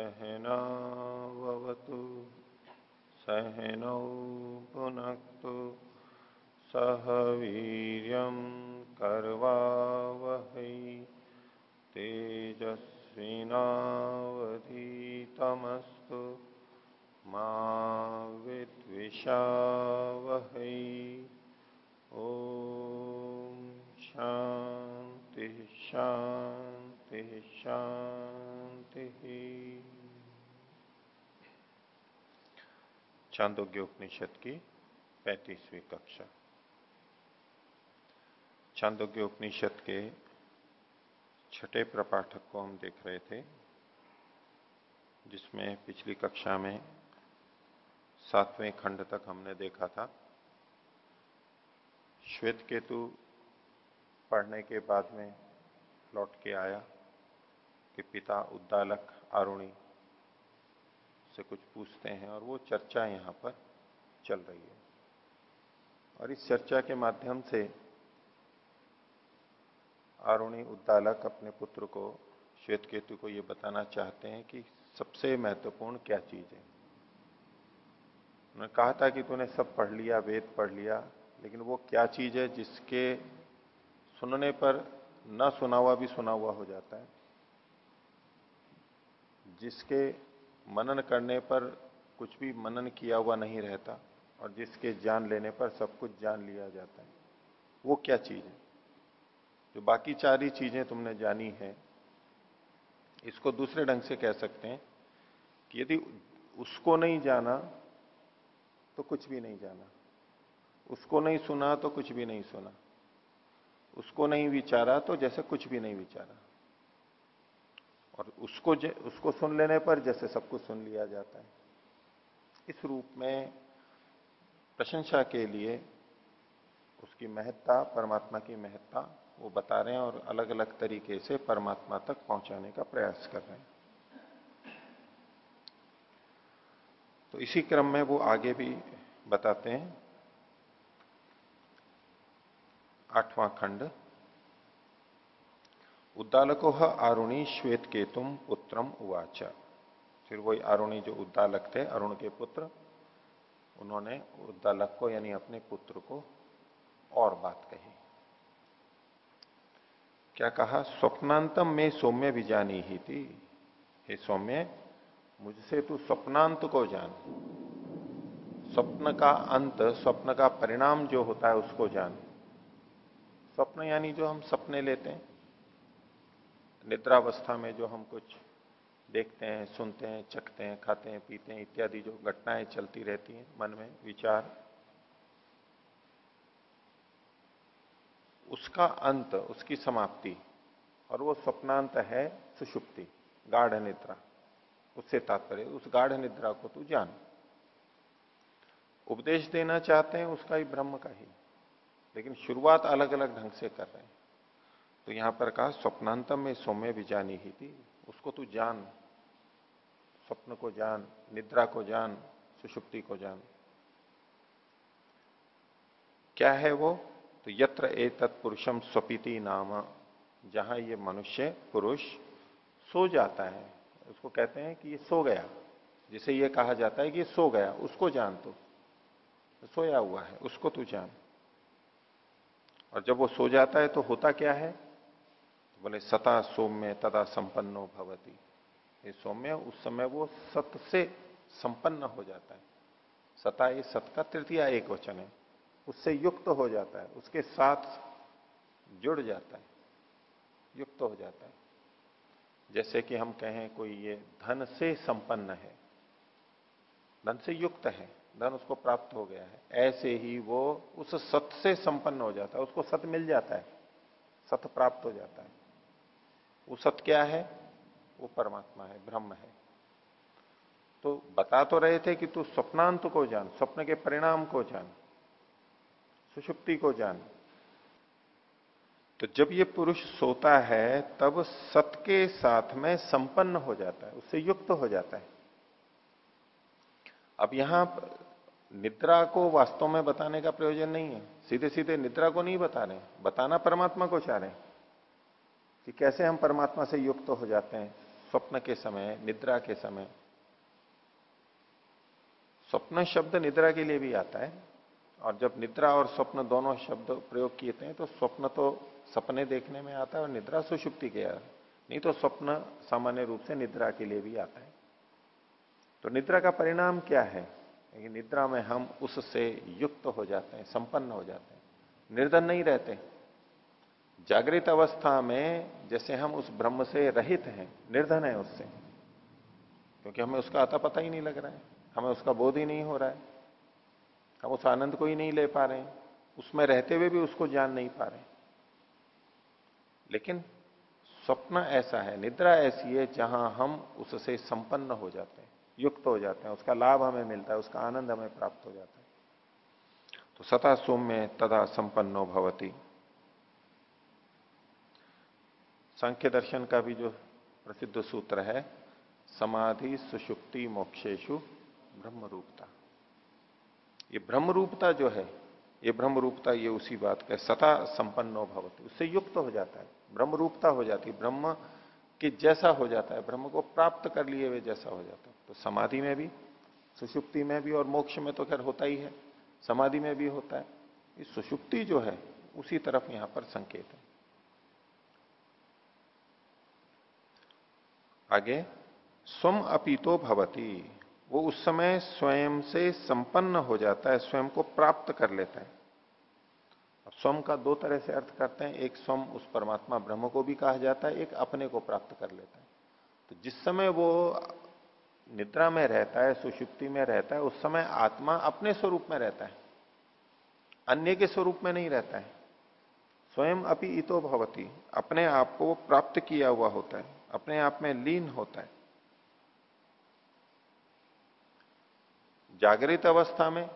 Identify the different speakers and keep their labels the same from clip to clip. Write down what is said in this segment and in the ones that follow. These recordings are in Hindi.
Speaker 1: सहनावतु सहनौ पुन सह कर्वा कर्वावहै। तेजस्विनावधीतमस्तु। मिषा वह ओ शांति शांति शांति चांदोग्य उपनिषद की पैंतीसवीं कक्षा। चांदोग्य उपनिषद के छठे प्रपाठक को हम देख रहे थे, जिसमें पिछली कक्षा में सातवें खंड तक हमने देखा था। श्वेत केतु पढ़ने के बाद में लौट के आया कि पिता उद्दालक आरुणी से कुछ पूछते हैं और वो चर्चा यहाँ पर चल रही है। और इस चर्चा के माध्यम से आरुणी उद्दालक अपने पुत्र को श्वेत केतु को ये बताना चाहते हैं कि सबसे महत्वपूर्ण क्या चीज़ है। उन्होंने कहा था कि तूने सब पढ़ लिया, वेद पढ़ लिया, लेकिन वो क्या चीज़ है जिसके सुनने पर न सुना हुआ भी सुना हुआ हो जाता है। जिसके मनन करने पर कुछ भी मनन किया हुआ नहीं रहता और जिसके जान लेने पर सब कुछ जान लिया जाता है। वो क्या चीज़ है? जो बाकी चार ही चीज़ें तुमने जानी है, इसको दूसरे ढंग से कह सकते हैं कि यदि उसको नहीं जाना तो कुछ भी नहीं जाना। उसको नहीं सुना तो कुछ भी नहीं सुना। उसको नहीं विचारा तो जैसे कुछ भी नहीं विचारा। और उसको उसको सुन लेने पर जैसे सब कुछ सुन लिया जाता है। इस रूप में प्रशंसा के लिए उसकी महत्ता, परमात्मा की महत्ता, वो बता रहे हैं और अलग अलग तरीके से परमात्मा तक पहुँचाने का प्रयास कर रहे हैं। तो इसी क्रम में वो आगे भी बताते हैं। आठवां खंड। उद्दालको आरुणी श्वेत केतुम पुत्रम उवाच। फिर वही आरुणी जो उद्दालक थे, अरुण के पुत्र, उन्होंने उद्दालक को, यानी अपने पुत्र को और बात कही। क्या कहा? स्वप्नांतम में सौम्य विजानी ही थी। हे सौम्य, मुझसे तू स्वप्नांत को जान। स्वप्न का अंत, स्वप्न का परिणाम जो होता है उसको जान। स्वप्न यानी जो हम सपने लेते हैं। निद्रावस्था में जो हम कुछ देखते हैं, सुनते हैं, चखते हैं, खाते हैं, पीते हैं, इत्यादि जो घटनाएँ चलती रहती हैं मन में, विचार, उसका अंत, उसकी समाप्ति, और वो स्वप्नांत है सुषुप्ति, गाढ़ निद्रा। उससे तात्पर्य, उस गाढ़ निद्रा को तू जान। उपदेश देना चाहते हैं, उसका ही ब्रह्म का ही। लेकिन शुरुआत अलग अलग ढंग से कर रहे हैं। तो यहाँ पर कहा, स्वप्नांतम में सौम्य जानी ही थी। उसको तू जान, स्वप्न को जान, निद्रा को जान, सुषुप्ति को जान। क्या है वो? तो यत्र ए तत्पुरुषम स्वपीति नाम, जहाँ ये मनुष्य, पुरुष सो जाता है। उसको कहते हैं कि ये सो गया। जिसे ये कहा जाता है कि ये सो गया, उसको जान तो। सोया हुआ है, उसको तू जान। और जब वो सो जाता है तो होता क्या है? बोले, सता सौम्य तदा संपन्नो भवती। ये सौम्य, उस समय वो सत से संपन्न हो जाता है। सता ये सत का तृतीय एक वचन है। उससे युक्त हो जाता है। उसके साथ जुड़ जाता है। युक्त हो जाता है। जैसे कि हम कहें, कोई ये धन से संपन्न है, धन से युक्त है, धन उसको प्राप्त हो गया है। ऐसे ही वो उस सत से संपन्न हो जाता है। उसको सत मिल जाता है। सत प्राप्त हो जाता है। वो सत क्या है? वो परमात्मा है, ब्रह्म है। तो बता तो रहे थे कि तू स्वप्नांत को जान, स्वप्न के परिणाम को जान, सुषुप्ति को जान। तो जब ये पुरुष सोता है, तब सत के साथ में संपन्न हो जाता है, उससे युक्त हो जाता है। अब यहाँ निद्रा को वास्तव में बताने का प्रयोजन नहीं है। सीधे सीधे निद्रा को नहीं बता रहे बताना परमात्मा को चाह रहे कि कैसे हम परमात्मा से युक्त तो हो जाते हैं? स्वप्न के समय, निद्रा के समय। स्वप्न शब्द निद्रा के लिए भी आता है। और जब निद्रा और स्वप्न दोनों शब्द प्रयोग किए थे तो स्वप्न तो सपने देखने में आता है और निद्रा सुषुप्ति के नहीं तो स्वप्न सामान्य रूप से निद्रा के लिए भी आता है। तो निद्रा का परिणाम क्या है? निद्रा में हम उससे युक्त हो जाते हैं, संपन्न हो जाते हैं। निर्धन नहीं रहते। जागृत अवस्था में जैसे हम उस ब्रह्म से रहित हैं, निर्धन है उससे। क्योंकि हमें उसका आता पता ही नहीं लग रहा है, हमें उसका बोध ही नहीं हो रहा है। हम उस आनंद को ही नहीं ले पा रहे हैं, उसमें रहते हुए भी उसको जान नहीं पा रहे लेकिन स्वप्न ऐसा है, निद्रा ऐसी है जहाँ हम उससे संपन्न हो जाते हैं, युक्त हो जाते हैं, उसका लाभ हमें मिलता है, उसका आनंद हमें प्राप्त हो जाता है। तो सता सौम्य तथा संपन्नो भवती। सांख्य दर्शन का भी जो प्रसिद्ध सूत्र है, समाधि सुषुप्ति मोक्षेशु ब्रह्म रूपता ये ब्रह्म रूपता जो है, ये ब्रह्म रूपता ये उसी बात का सता संपन्नो भवती, उससे युक्त तो हो जाता है ब्रह्म रूपता हो जाती है, ब्रह्म के जैसा हो जाता है, ब्रह्म को प्राप्त कर लिए हुए जैसा हो जाता है। तो समाधि में भी, सुषुप्ति में भी और मोक्ष में तो खैर होता ही है, समाधि में भी होता है। सुषुप्ति जो है, उसी तरफ़ यहाँ पर संकेत है। आगे स्वम अपीतो भवती। वो उस समय स्वयं से संपन्न हो जाता है, स्वयं को प्राप्त कर लेता है। स्वम का दो तरह से अर्थ करते हैं। एक स्वम उस परमात्मा ब्रह्म को भी कहा जाता है, एक अपने को प्राप्त कर लेता है। तो जिस समय वो निद्रा में रहता है, सुषुप्ति में रहता है, उस समय आत्मा अपने स्वरूप में रहता है। अन्य के स्वरूप में नहीं रहता है। स्वयं अपि इतो भवती। अपने आप को प्राप्त किया हुआ होता है। अपने आप में लीन होता है। जागृत अवस्था में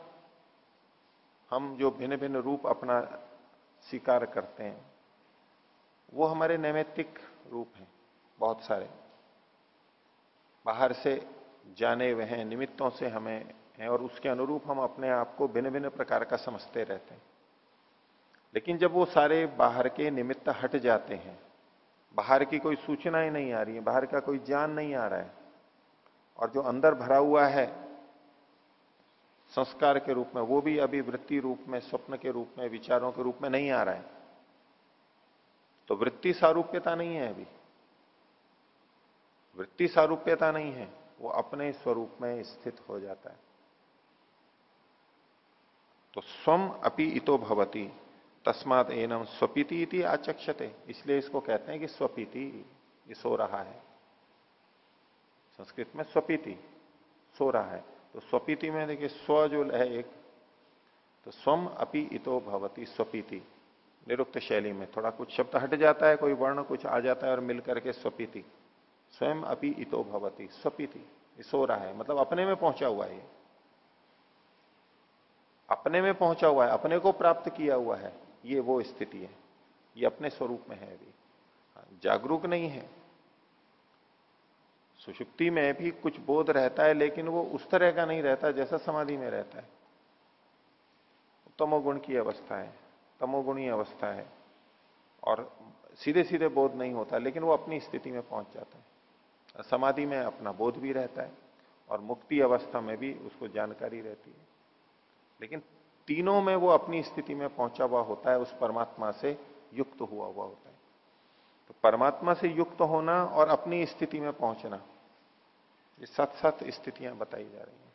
Speaker 1: हम जो भिन्न भिन्न रूप अपना स्वीकार करते हैं, वो हमारे नैमित्तिक रूप हैं, बहुत सारे। बाहर से जाने हुए हैं निमित्तों से हमें हैं और उसके अनुरूप हम अपने आप को भिन्न भिन्न प्रकार का समझते रहते हैं। लेकिन जब वो सारे बाहर के निमित्त हट जाते हैं बाहर की कोई सूचना ही नहीं आ रही है, बाहर का कोई ज्ञान नहीं आ रहा है। और जो अंदर भरा हुआ है, संस्कार के रूप में, वो भी अभी वृत्ति रूप में, स्वप्न के रूप में, विचारों के रूप में नहीं आ रहा है। तो वृत्ति सारूप्यता नहीं है अभी। वृत्ति सारूप्यता नहीं है, वो अपने स्वरूप में स्थित हो जाता है। तो स्वम अपि इतो भवती। तस्मात एनम स्वपीति इति आचक्षते इसलिए इसको कहते हैं कि स्वपीति, ये सो रहा है। संस्कृत में स्वपीति, सो रहा है। तो स्वपीति में देखिए, स्व जो है एक तो स्वम अपि इतो भवती स्वपीति। निरुक्त शैली में थोड़ा कुछ शब्द हट जाता है, कोई वर्ण कुछ आ जाता है और मिलकर के स्वपीति। स्वयं अपि इतो भवती स्वपीति सो रहा है। मतलब अपने में पहुँचा हुआ है अपने में पहुँचा हुआ है, अपने को प्राप्त किया हुआ है। ये वो स्थिति है। ये अपने स्वरूप में है अभी। हाँ, जागरूक नहीं है। सुषुप्ति में भी कुछ बोध रहता है लेकिन वो उस तरह का नहीं रहता जैसा समाधि में रहता है। तमोगुण की अवस्था है तमोगुणी अवस्था है और सीधे सीधे बोध नहीं होता लेकिन वो अपनी स्थिति में पहुँच जाता है। समाधि में अपना बोध भी रहता है और मुक्ति अवस्था में भी उसको जानकारी रहती है। लेकिन तीनों में वो अपनी स्थिति में पहुँचा हुआ होता है, उस परमात्मा से युक्त हुआ हुआ होता है। तो परमात्मा से युक्त होना और अपनी स्थिति में पहुँचना, ये सत सत स्थितियाँ बताई जा रही हैं।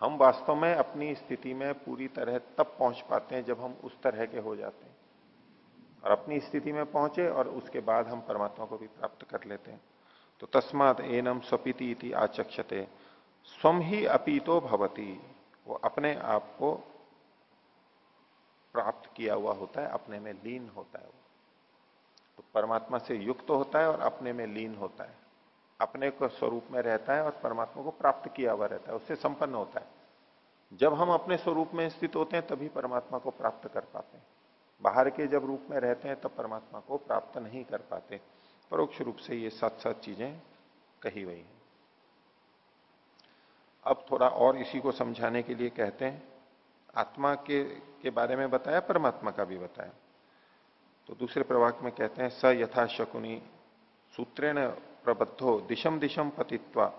Speaker 1: हम वास्तव में अपनी स्थिति में पूरी तरह तब पहुँच पाते हैं जब हम उस तरह के हो जाते हैं। और अपनी स्थिति में पहुँचे और उसके बाद हम परमात्मा को भी प्राप्त कर लेते हैं। तो तस्मात एनम स्वपीति आचक्षते स्वम ही अपीतो भवती। वो अपने आप को प्राप्त किया हुआ होता है, अपने में लीन होता है वो। तो परमात्मा से युक्त तो होता है और अपने में लीन होता है। अपने को स्वरूप में रहता है और परमात्मा को प्राप्त किया हुआ रहता है, उससे संपन्न होता है। जब हम अपने स्वरूप में स्थित होते हैं, तभी परमात्मा को प्राप्त कर पाते हैं। बाहर के जब रूप में रहते हैं, तब परमात्मा को प्राप्त नहीं कर पाते। परोक्ष रूप से ये सात सात चीज़ें कही हुई हैं। अब थोड़ा और इसी को समझाने के लिए कहते हैं। आत्मा के के बारे में बताया, परमात्मा का भी बताया। तो दूसरे प्रवाक में कहते हैं, स यथा शकुनी सूत्रेण प्रबद्धो दिशम दिशम पतित्वा,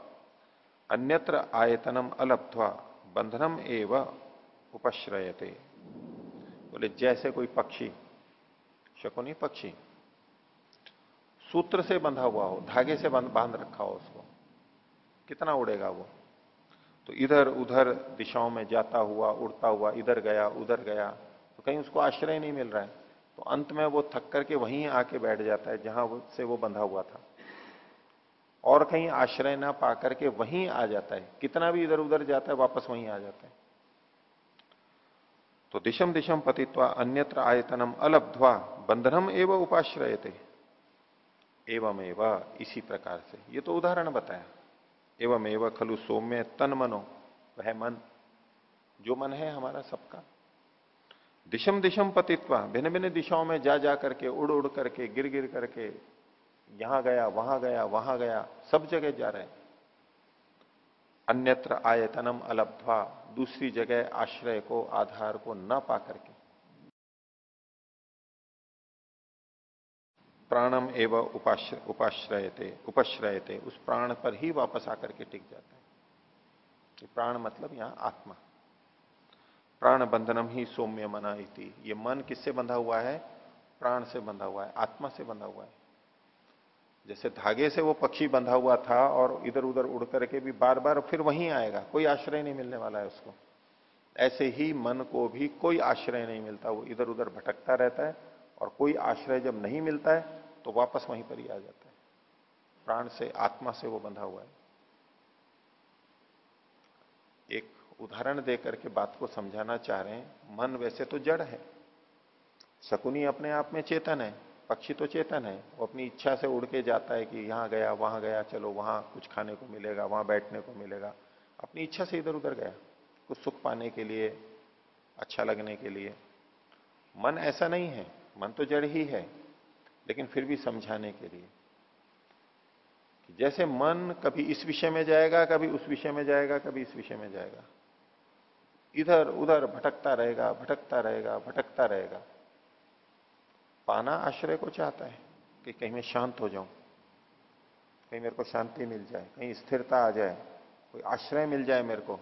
Speaker 1: अन्यत्र आयतनम अलब्ध्वा बंधनम एव उपश्रयते। बोले, जैसे कोई पक्षी, शकुनी पक्षी, सूत्र से बंधा हुआ हो, धागे से बाँध रखा हो उसको, कितना उड़ेगा वो? तो इधर उधर दिशाओं में जाता हुआ, उड़ता हुआ, इधर गया, उधर गया तो कहीं उसको आश्रय नहीं मिल रहा है। तो अंत में वो थक करके वहीं आके बैठ जाता है, जहाँ से वो बंधा हुआ था। और कहीं आश्रय ना पा करके वहीं आ जाता है। कितना भी इधर उधर जाता है, वापस वहीं आ जाता है। तो दिशम दिशम पतित्वा अन्यत्र आयतनम अलब्ध्वा बंधनम एवं उपाश्रय थे एवं एवं इसी प्रकार से। ये तो उदाहरण बताया। एवं एवं खलु सौम्य तन मनो, वह मन। जो मन है हमारा सबका। दिशम दिशम पतित्वा, भिन्न भिन्न दिशाओं में जा जा करके, उड़ उड़ करके, गिर गिर करके, यहाँ गया, वहाँ गया वहाँ गया, सब जगह जा रहे अन्यत्र आयतनम अलब्धवा, दूसरी जगह आश्रय को, आधार को न पा करके। प्राणम एवं उपाश्रय थे उपाश्रयते, उस प्राण पर ही वापस आकर के टिक जाता है। प्राण मतलब यहाँ आत्मा। प्राण बंधनम ही सौम्य मना थी ये मन किससे बंधा हुआ है? प्राण से बंधा हुआ है, आत्मा से बंधा हुआ है। जैसे धागे से वो पक्षी बंधा हुआ था और इधर उधर उड़ करके भी बार बार फिर वहीं आएगा, कोई आश्रय नहीं मिलने वाला है उसको। ऐसे ही मन को भी कोई आश्रय नहीं मिलता, वो इधर उधर भटकता रहता है और कोई आश्रय जब नहीं मिलता है तो वापस वहीं पर ही आ जाता है। प्राण से, आत्मा से वो बंधा हुआ है। एक उदाहरण देकर के बात को समझाना चाह रहे हैं। मन वैसे तो जड़ है। शकुनी अपने आप में चेतन है। पक्षी तो चेतन है। वो अपनी इच्छा से उड़ के जाता है कि यहाँ गया, वहाँ गया, चलो वहाँ कुछ खाने को मिलेगा, वहाँ बैठने को मिलेगा। अपनी इच्छा से इधर उधर गया। कुछ सुख पाने के लिए अच्छा लगने के लिए। मन ऐसा नहीं है। मन तो जड़ ही है। लेकिन फिर भी समझाने के लिए कि जैसे मन कभी इस विषय में जाएगा, कभी उस विषय में जाएगा, कभी इस विषय में जाएगा। इधर उधर भटकता रहेगा भटकता रहेगा भटकता रहेगा। पाना आश्रय को चाहता है कि कहीं मैं शांत हो जाऊँ, कहीं मेरे को शांति मिल जाए, कहीं स्थिरता आ जाए, कोई आश्रय मिल जाए मेरे को,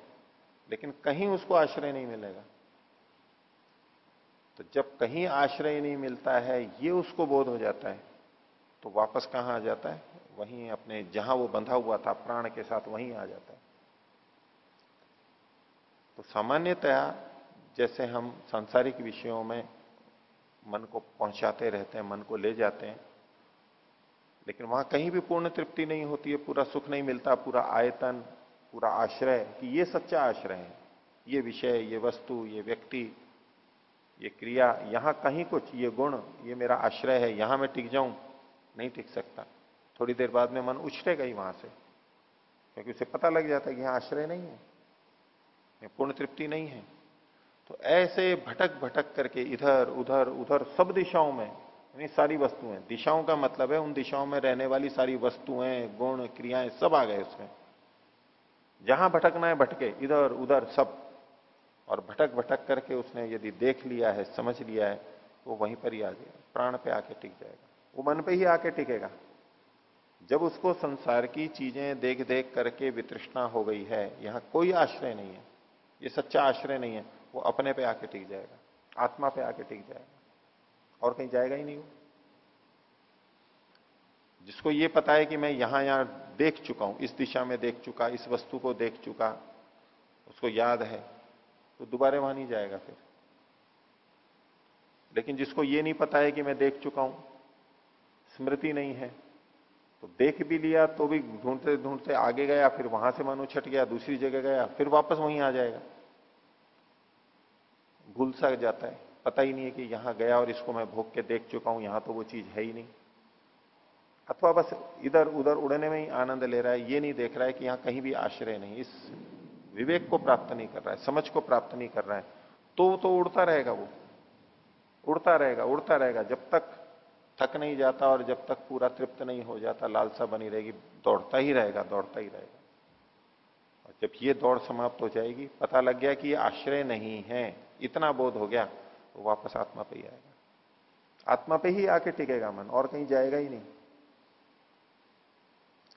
Speaker 1: लेकिन कहीं उसको आश्रय नहीं मिलेगा। तो जब कहीं आश्रय नहीं मिलता है, ये उसको बोध हो जाता है। तो वापस कहाँ आ जाता है? वहीं अपने, जहाँ वो बंधा हुआ था, प्राण के साथ वहीं आ जाता है। तो सामान्यतया, जैसे हम सांसारिक विषयों में मन को पहुंचाते रहते हैं, मन को ले जाते हैं, लेकिन वहाँ कहीं भी पूर्ण तृप्ति नहीं होती है, पूरा सुख नहीं मिलता, पूरा आयतन, पूरा आश्रय, कि ये सच्चा आश्रय है। ये विषय, ये वस्तु, ये व्यक्ति ये क्रिया, यहाँ कहीं कुछ, ये गुण, ये मेरा आश्रय है, यहाँ मैं टिक जाऊँ, नहीं टिक सकता। थोड़ी देर बाद में मन उछटेगा ही वहाँ से, क्योंकि उसे पता लग जाता है कि यहाँ आश्रय नहीं है पूर्ण तृप्ति नहीं है। तो ऐसे भटक भटक करके इधर, उधर उधर, सब दिशाओं में यानी सारी वस्तुएँ दिशाओं का मतलब है, उन दिशाओं में रहने वाली सारी वस्तुएँ, गुण, क्रियाएँ सब आ गए उसमें। जहाँ भटकना है, भटके, इधर, उधर, सब। और भटक भटक करके उसने यदि देख लिया है, समझ लिया है वो वहीं पर ही आ जाएगा प्राण पे आके टिक जाएगा। वो मन पे ही आके टिकेगा। जब उसको संसार की चीज़ें देख देख करके वितृष्णा हो गई है, यहाँ कोई आश्रय नहीं है। ये सच्चा आश्रय नहीं है, वो अपने पे आके टिक जाएगा। आत्मा पे आके टिक जाएगा। और कहीं जाएगा ही नहीं वो। जिसको ये पता है कि मैं यहाँ यहाँ देख चुका हूँ, इस दिशा में देख चुका, इस वस्तु को देख चुका, उसको याद है। तो दोबारा वहाँ नहीं जाएगा फिर। लेकिन जिसको ये नहीं पता है कि मैं देख चुका हूँ, स्मृति नहीं है तो देख भी लिया तो भी ढूंढते ढूंढते आगे गया, फिर वहाँ से मनो छट गया, दूसरी जगह गया, फिर वापस वहीं आ जाएगा। भूल सा जाता है, पता ही नहीं है कि यहाँ गया और इसको मैं भोग के देख चुका हूँ, यहाँ तो वो चीज़ है ही नहीं। अथवा बस इधर उधर उड़ने में ही आनंद ले रहा है, ये नहीं देख रहा है कि यहाँ कहीं भी आश्रय नहीं, इस विवेक को प्राप्त नहीं कर रहा है, समझ को प्राप्त नहीं कर रहा है तो तो उड़ता रहेगा वो। उड़ता रहेगा उड़ता रहेगा। जब तक थक नहीं जाता और जब तक पूरा तृप्त नहीं हो जाता, लालसा बनी रहेगी, दौड़ता ही रहेगा, दौड़ता ही रहेगा। और जब ये दौड़ समाप्त हो जाएगी, पता लग गया कि ये आश्रय नहीं है। इतना बोध हो गया तो वापस आत्मा पे ही आएगा। आत्मा पे ही आके टिकेगा मन, और कहीं जाएगा ही नहीं।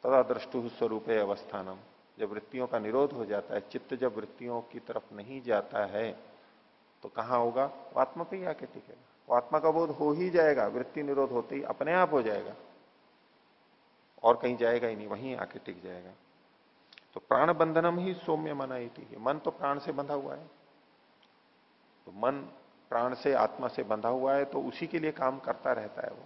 Speaker 1: तथा दृष्टु स्वरूप अवस्थानम। जब वृत्तियों का निरोध हो जाता है, चित्त जब वृत्तियों की तरफ़ नहीं जाता है तो कहाँ होगा? वो आत्मा पे ही आके टिकेगा। वो आत्मा का बोध हो ही जाएगा, वृत्ति निरोध होते ही अपने आप हो जाएगा। और कहीं जाएगा ही नहीं, वहीं आके टिक जाएगा। तो प्राण बंधनम ही सौम्य मनाई थी मन तो प्राण से बंधा हुआ है। तो मन प्राण से, आत्मा से बंधा हुआ है तो उसी के लिए काम करता रहता है वो।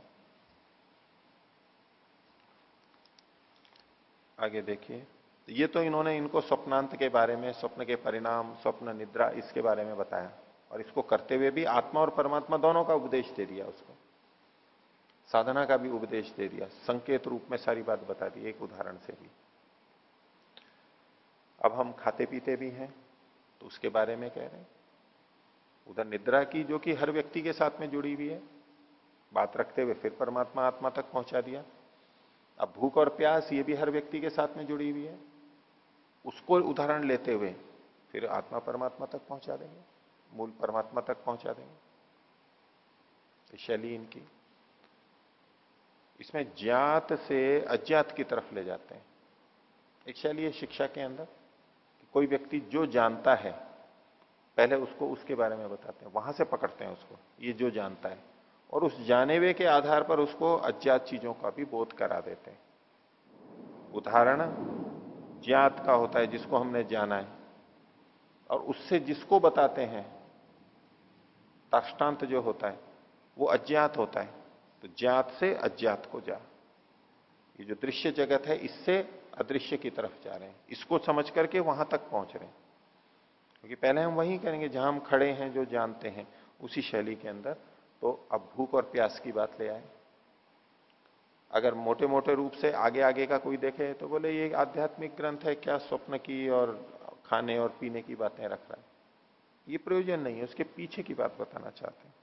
Speaker 1: आगे देखिए। ये तो इन्होंने इनको स्वप्नांत के बारे में, स्वप्न के परिणाम, स्वप्न निद्रा इसके बारे में बताया। और इसको करते हुए भी आत्मा और परमात्मा दोनों का उपदेश दे दिया उसको। साधना का भी उपदेश दे दिया। संकेत रूप में सारी बात बता दी, एक उदाहरण से भी। अब हम खाते पीते भी हैं तो उसके बारे में कह रहे हैं। उधर निद्रा की, जो कि हर व्यक्ति के साथ में जुड़ी हुई है, बात रखते हुए फिर परमात्मा आत्मा तक पहुँचा दिया। अब भूख और प्यास, ये भी हर व्यक्ति के साथ में जुड़ी हुई है। उसको उदाहरण लेते हुए फिर आत्मा परमात्मा तक पहुँचा देंगे, मूल परमात्मा तक पहुँचा देंगे। शैली इनकी। इसमें ज्ञात से अज्ञात की तरफ़ ले जाते हैं। एक शैली है शिक्षा के अंदर कोई व्यक्ति जो जानता है, पहले उसको उसके बारे में बताते हैं, वहाँ से पकड़ते हैं उसको, ये जो जानता है। और उस जाने हुए के आधार पर उसको अज्ञात चीज़ों का भी बोध करा देते हैं। उदाहरण ज्ञात का होता है जिसको हमने जाना है। और उससे जिसको बताते हैं, ताष्टांत जो होता है, वो अज्ञात होता है। तो ज्ञात से अज्ञात को जा। ये जो दृश्य जगत है, इससे अदृश्य की तरफ़ जा रहे हैं। इसको समझ करके वहाँ तक पहुँच रहे हैं। क्योंकि पहले हम वही करेंगे, जहाँ हम खड़े हैं, जो जानते हैं, उसी शैली के अंदर। तो अब भूख और प्यास की बात ले आए। अगर मोटे मोटे रूप से आगे आगे का कोई देखे तो बोले, ये आध्यात्मिक ग्रंथ है, क्या स्वप्न की और खाने और पीने की बातें रख रहा है? ये प्रयोजन नहीं है, उसके पीछे की बात बताना चाहते हैं।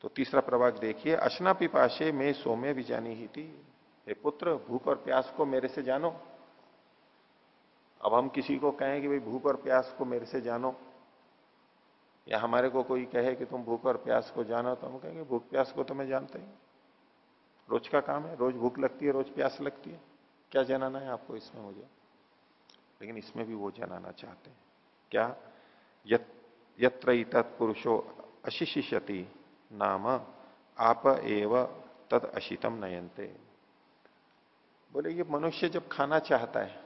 Speaker 1: तो तीसरा प्रभाग देखिए, अशना पिपाशे में सौम्य भी जानी ही थी। हे पुत्र, भूख और प्यास को मेरे से जानो। अब हम किसी को कहें कि भाई, भूख और प्यास को मेरे से जानो। या हमारे को कोई कहे कि तुम भूख और प्यास को जानो तो हम कहेंगे, भूख प्यास को तो मैं जानता ही। रोज का काम है, रोज भूख लगती है, रोज प्यास लगती है। क्या जनाना है आपको इसमें मुझे लेकिन इसमें भी वो जनाना चाहते हैं। क्या? यत्र तत्पुरुषो अशिशिष्यति नाम, आप एव तद अशितम नयनते। बोले, ये मनुष्य जब खाना चाहता है,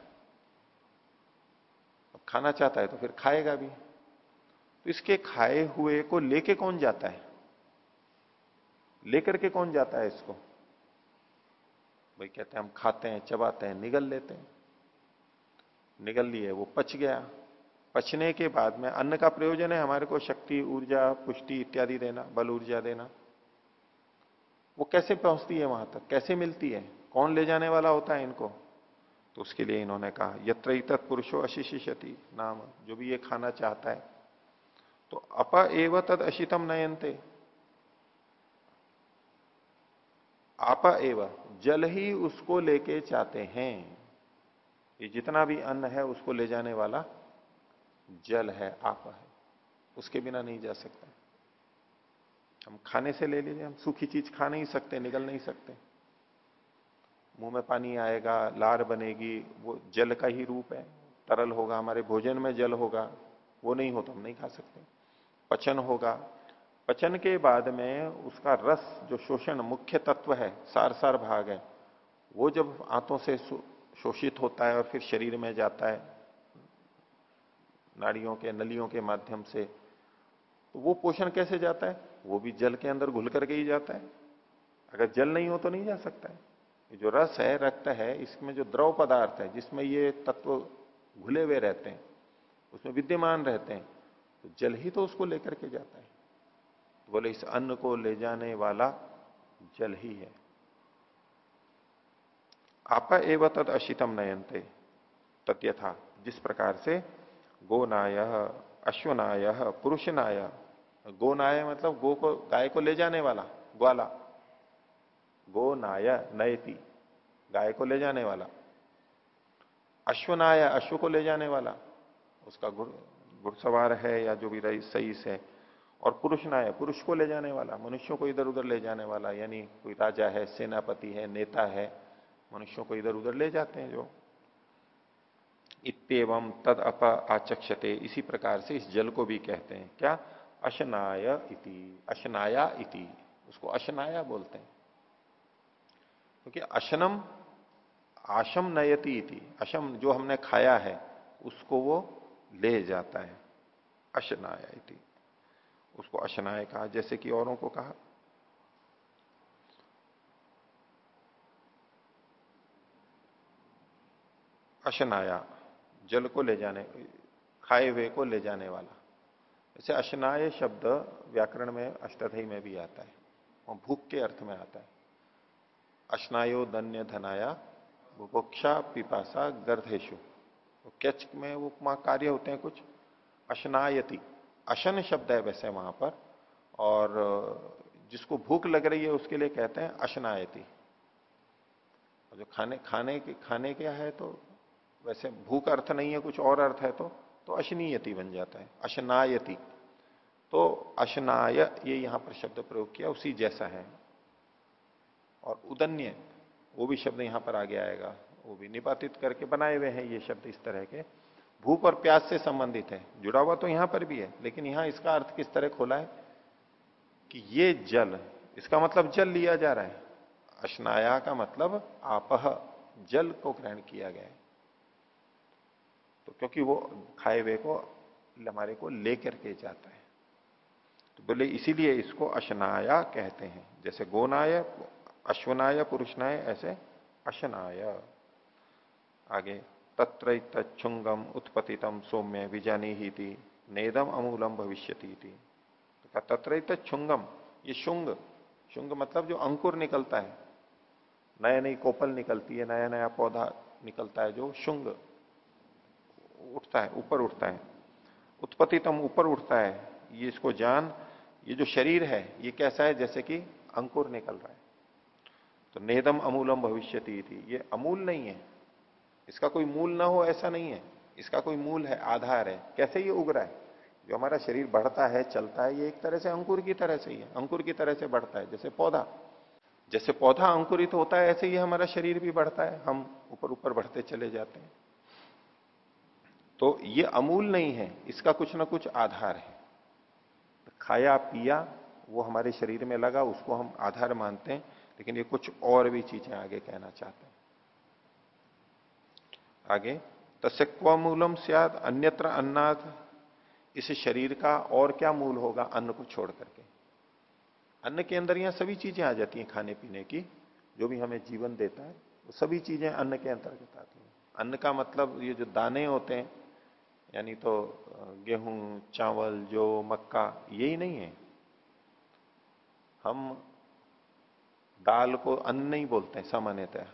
Speaker 1: अब खाना चाहता है तो फिर खाएगा भी। तो इसके खाए हुए को लेके कौन जाता है? लेकर के कौन जाता है इसको? भाई कहते हैं, हम खाते हैं, चबाते हैं, निगल लेते हैं। निगल लिए, वो पच गया। पचने के बाद में अन्न का प्रयोजन है, हमारे को शक्ति, ऊर्जा, पुष्टि इत्यादि देना, बल ऊर्जा देना। वो कैसे पहुँचती है वहाँ तक? कैसे मिलती है? कौन ले जाने वाला होता है इनको? तो उसके लिए इन्होंने कहा, यत्र तत्पुरुषो अशिशिष्यति नाम, जो भी ये खाना चाहता है। तो अप एव तद अशितम नयनते। आप एव जल ही उसको लेके चाहते हैं। ये जितना भी अन्न है, उसको ले जाने वाला जल है, आप है। उसके बिना नहीं जा सकता। हम खाने से ले लीजिए, हम सूखी चीज़ खा नहीं सकते निकल नहीं सकते। मुँह में पानी आएगा, लार बनेगी, वो जल का ही रूप है। तरल होगा, हमारे भोजन में जल होगा, वो नहीं हो तो हम नहीं खा सकते। पचन होगा पचन के बाद में उसका रस जो शोषण मुख्य तत्व है सार सार भाग है, वो जब आंतों से शोषित होता है और फिर शरीर में जाता है, नाड़ियों के, नलियों के माध्यम से तो वो पोषण कैसे जाता है? वो भी जल के अंदर घुल करके ही जाता है। अगर जल नहीं हो तो नहीं जा सकता है। जो रस है, रक्त है, इसमें जो द्रव पदार्थ है, जिसमें ये तत्व घुले हुए रहते हैं, उसमें विद्यमान रहते हैं तो जल ही तो उसको लेकर के जाता है। बोले, इस अन्न को ले जाने वाला जल ही है। आपा एवं तद अशितम नयनते तथ्यथा जिस प्रकार से गोनाय, अश्वनाय, पुरुषनाय, गोनाय मतलब गो को, गाय को ले जाने वाला, ग्वाला, गोनाय नयति, गाय को ले जाने वाला, अश्वनाय अश्व को ले जाने वाला, उसका घुड़सवार है या जो भी रही सही से और पुरुष नाय पुरुष को ले जाने वाला, मनुष्यों को इधर उधर ले जाने वाला, यानी कोई राजा है, सेनापति है, नेता है, मनुष्यों को इधर उधर ले जाते हैं जो। इतम तद अप आचक्षते, इसी प्रकार से इस जल को भी कहते हैं। क्या? अशनाय इति, अशनाया इति, उसको अशनाया बोलते हैं। क्योंकि तो अशनम, आशम नयति इति, अशम जो हमने खाया है, उसको वो ले जाता है। अशनाया इति। उसको अशनाय कहा, जैसे कि औरों को कहा। अशनाया, जल को ले जाने, खाए हुए को ले जाने वाला। ऐसे अशनाय शब्द व्याकरण में अष्टधि में भी आता है। और भूख के अर्थ में आता है। अशनायो दन्य धनाया, बुभुक्षा पिपासा गर्धेशु तो कैच में वो कार्य होते हैं कुछ। अशनायति। अशन शब्द है वैसे वहाँ पर, और जिसको भूख लग रही है उसके लिए कहते हैं अशनायति। जो खाने खाने के, खाने क्या है तो वैसे भूख अर्थ नहीं है, कुछ और अर्थ है तो तो अशनीयति बन जाता है, अशनायति। तो अशनाय ये यहाँ पर शब्द प्रयोग किया, उसी जैसा है। और उदन्य, वो भी शब्द यहाँ पर आगे आएगा, वो भी निपातित करके बनाए हुए हैं ये शब्द इस तरह के। भूख और प्यास से संबंधित है। जुड़ा हुआ तो यहाँ पर भी है, लेकिन यहाँ इसका अर्थ किस तरह खोला है? कि ये जल, इसका मतलब जल लिया जा रहा है। अशनाया का मतलब आपह, जल को ग्रहण किया गया है। तो क्योंकि वो खाए हुए को हमारे को लेकर के जाता है। तो बोले, इसीलिए इसको अशनाया कहते हैं। जैसे गोनाय, अश्वनाय, पुरुषनाय, ऐसे अशनाय। आगे तत्र तच्छुंगम उत्पतितम सौम्य विजानी ही थी नेदम अमूलम भविष्य तो तत्र तच्छुंगम ये शुंग शुंग मतलब जो अंकुर निकलता है नया नई कोपल निकलती है नया नया पौधा निकलता है, जो शुंग उठता है, ऊपर उठता है। उत्पतितम ऊपर उठता है, ये इसको जान, ये जो शरीर है, ये कैसा है, जैसे कि अंकुर निकल रहा है। तो नेदम अमूलम भविष्य थी ये अमूल नहीं है इसका कोई मूल ना हो, ऐसा नहीं है। इसका कोई मूल है, आधार है। कैसे ये उग रहा है? जो हमारा शरीर बढ़ता है, चलता है, ये एक तरह से अंकुर की तरह से ही है। अंकुर की तरह से बढ़ता है, जैसे पौधा। जैसे पौधा अंकुरित होता है, ऐसे ही हमारा शरीर भी बढ़ता है। हम ऊपर ऊपर बढ़ते चले जाते हैं। तो ये अमूल नहीं है, इसका कुछ ना कुछ आधार है। खाया, पिया, वो हमारे शरीर में लगा, उसको हम आधार मानते हैं, लेकिन ये कुछ और भी चीज़ें आगे कहना चाहते हैं। आगे, तस्य क्व मूलम सियाद अन्यत्र अन्नाद इस शरीर का और क्या मूल होगा अन्न को छोड़ करके? अन्न के अंदर यहाँ सभी चीज़ें आ जाती हैं खाने पीने की, जो भी हमें जीवन देता है, वो सभी चीज़ें अन्न के अंतर्गत आती हैं। अन्न का मतलब ये जो दाने होते हैं, यानी तो गेहूँ, चावल, जो मक्का, यही नहीं है। हम दाल को अन्न नहीं बोलते हैं, सामान्यतः।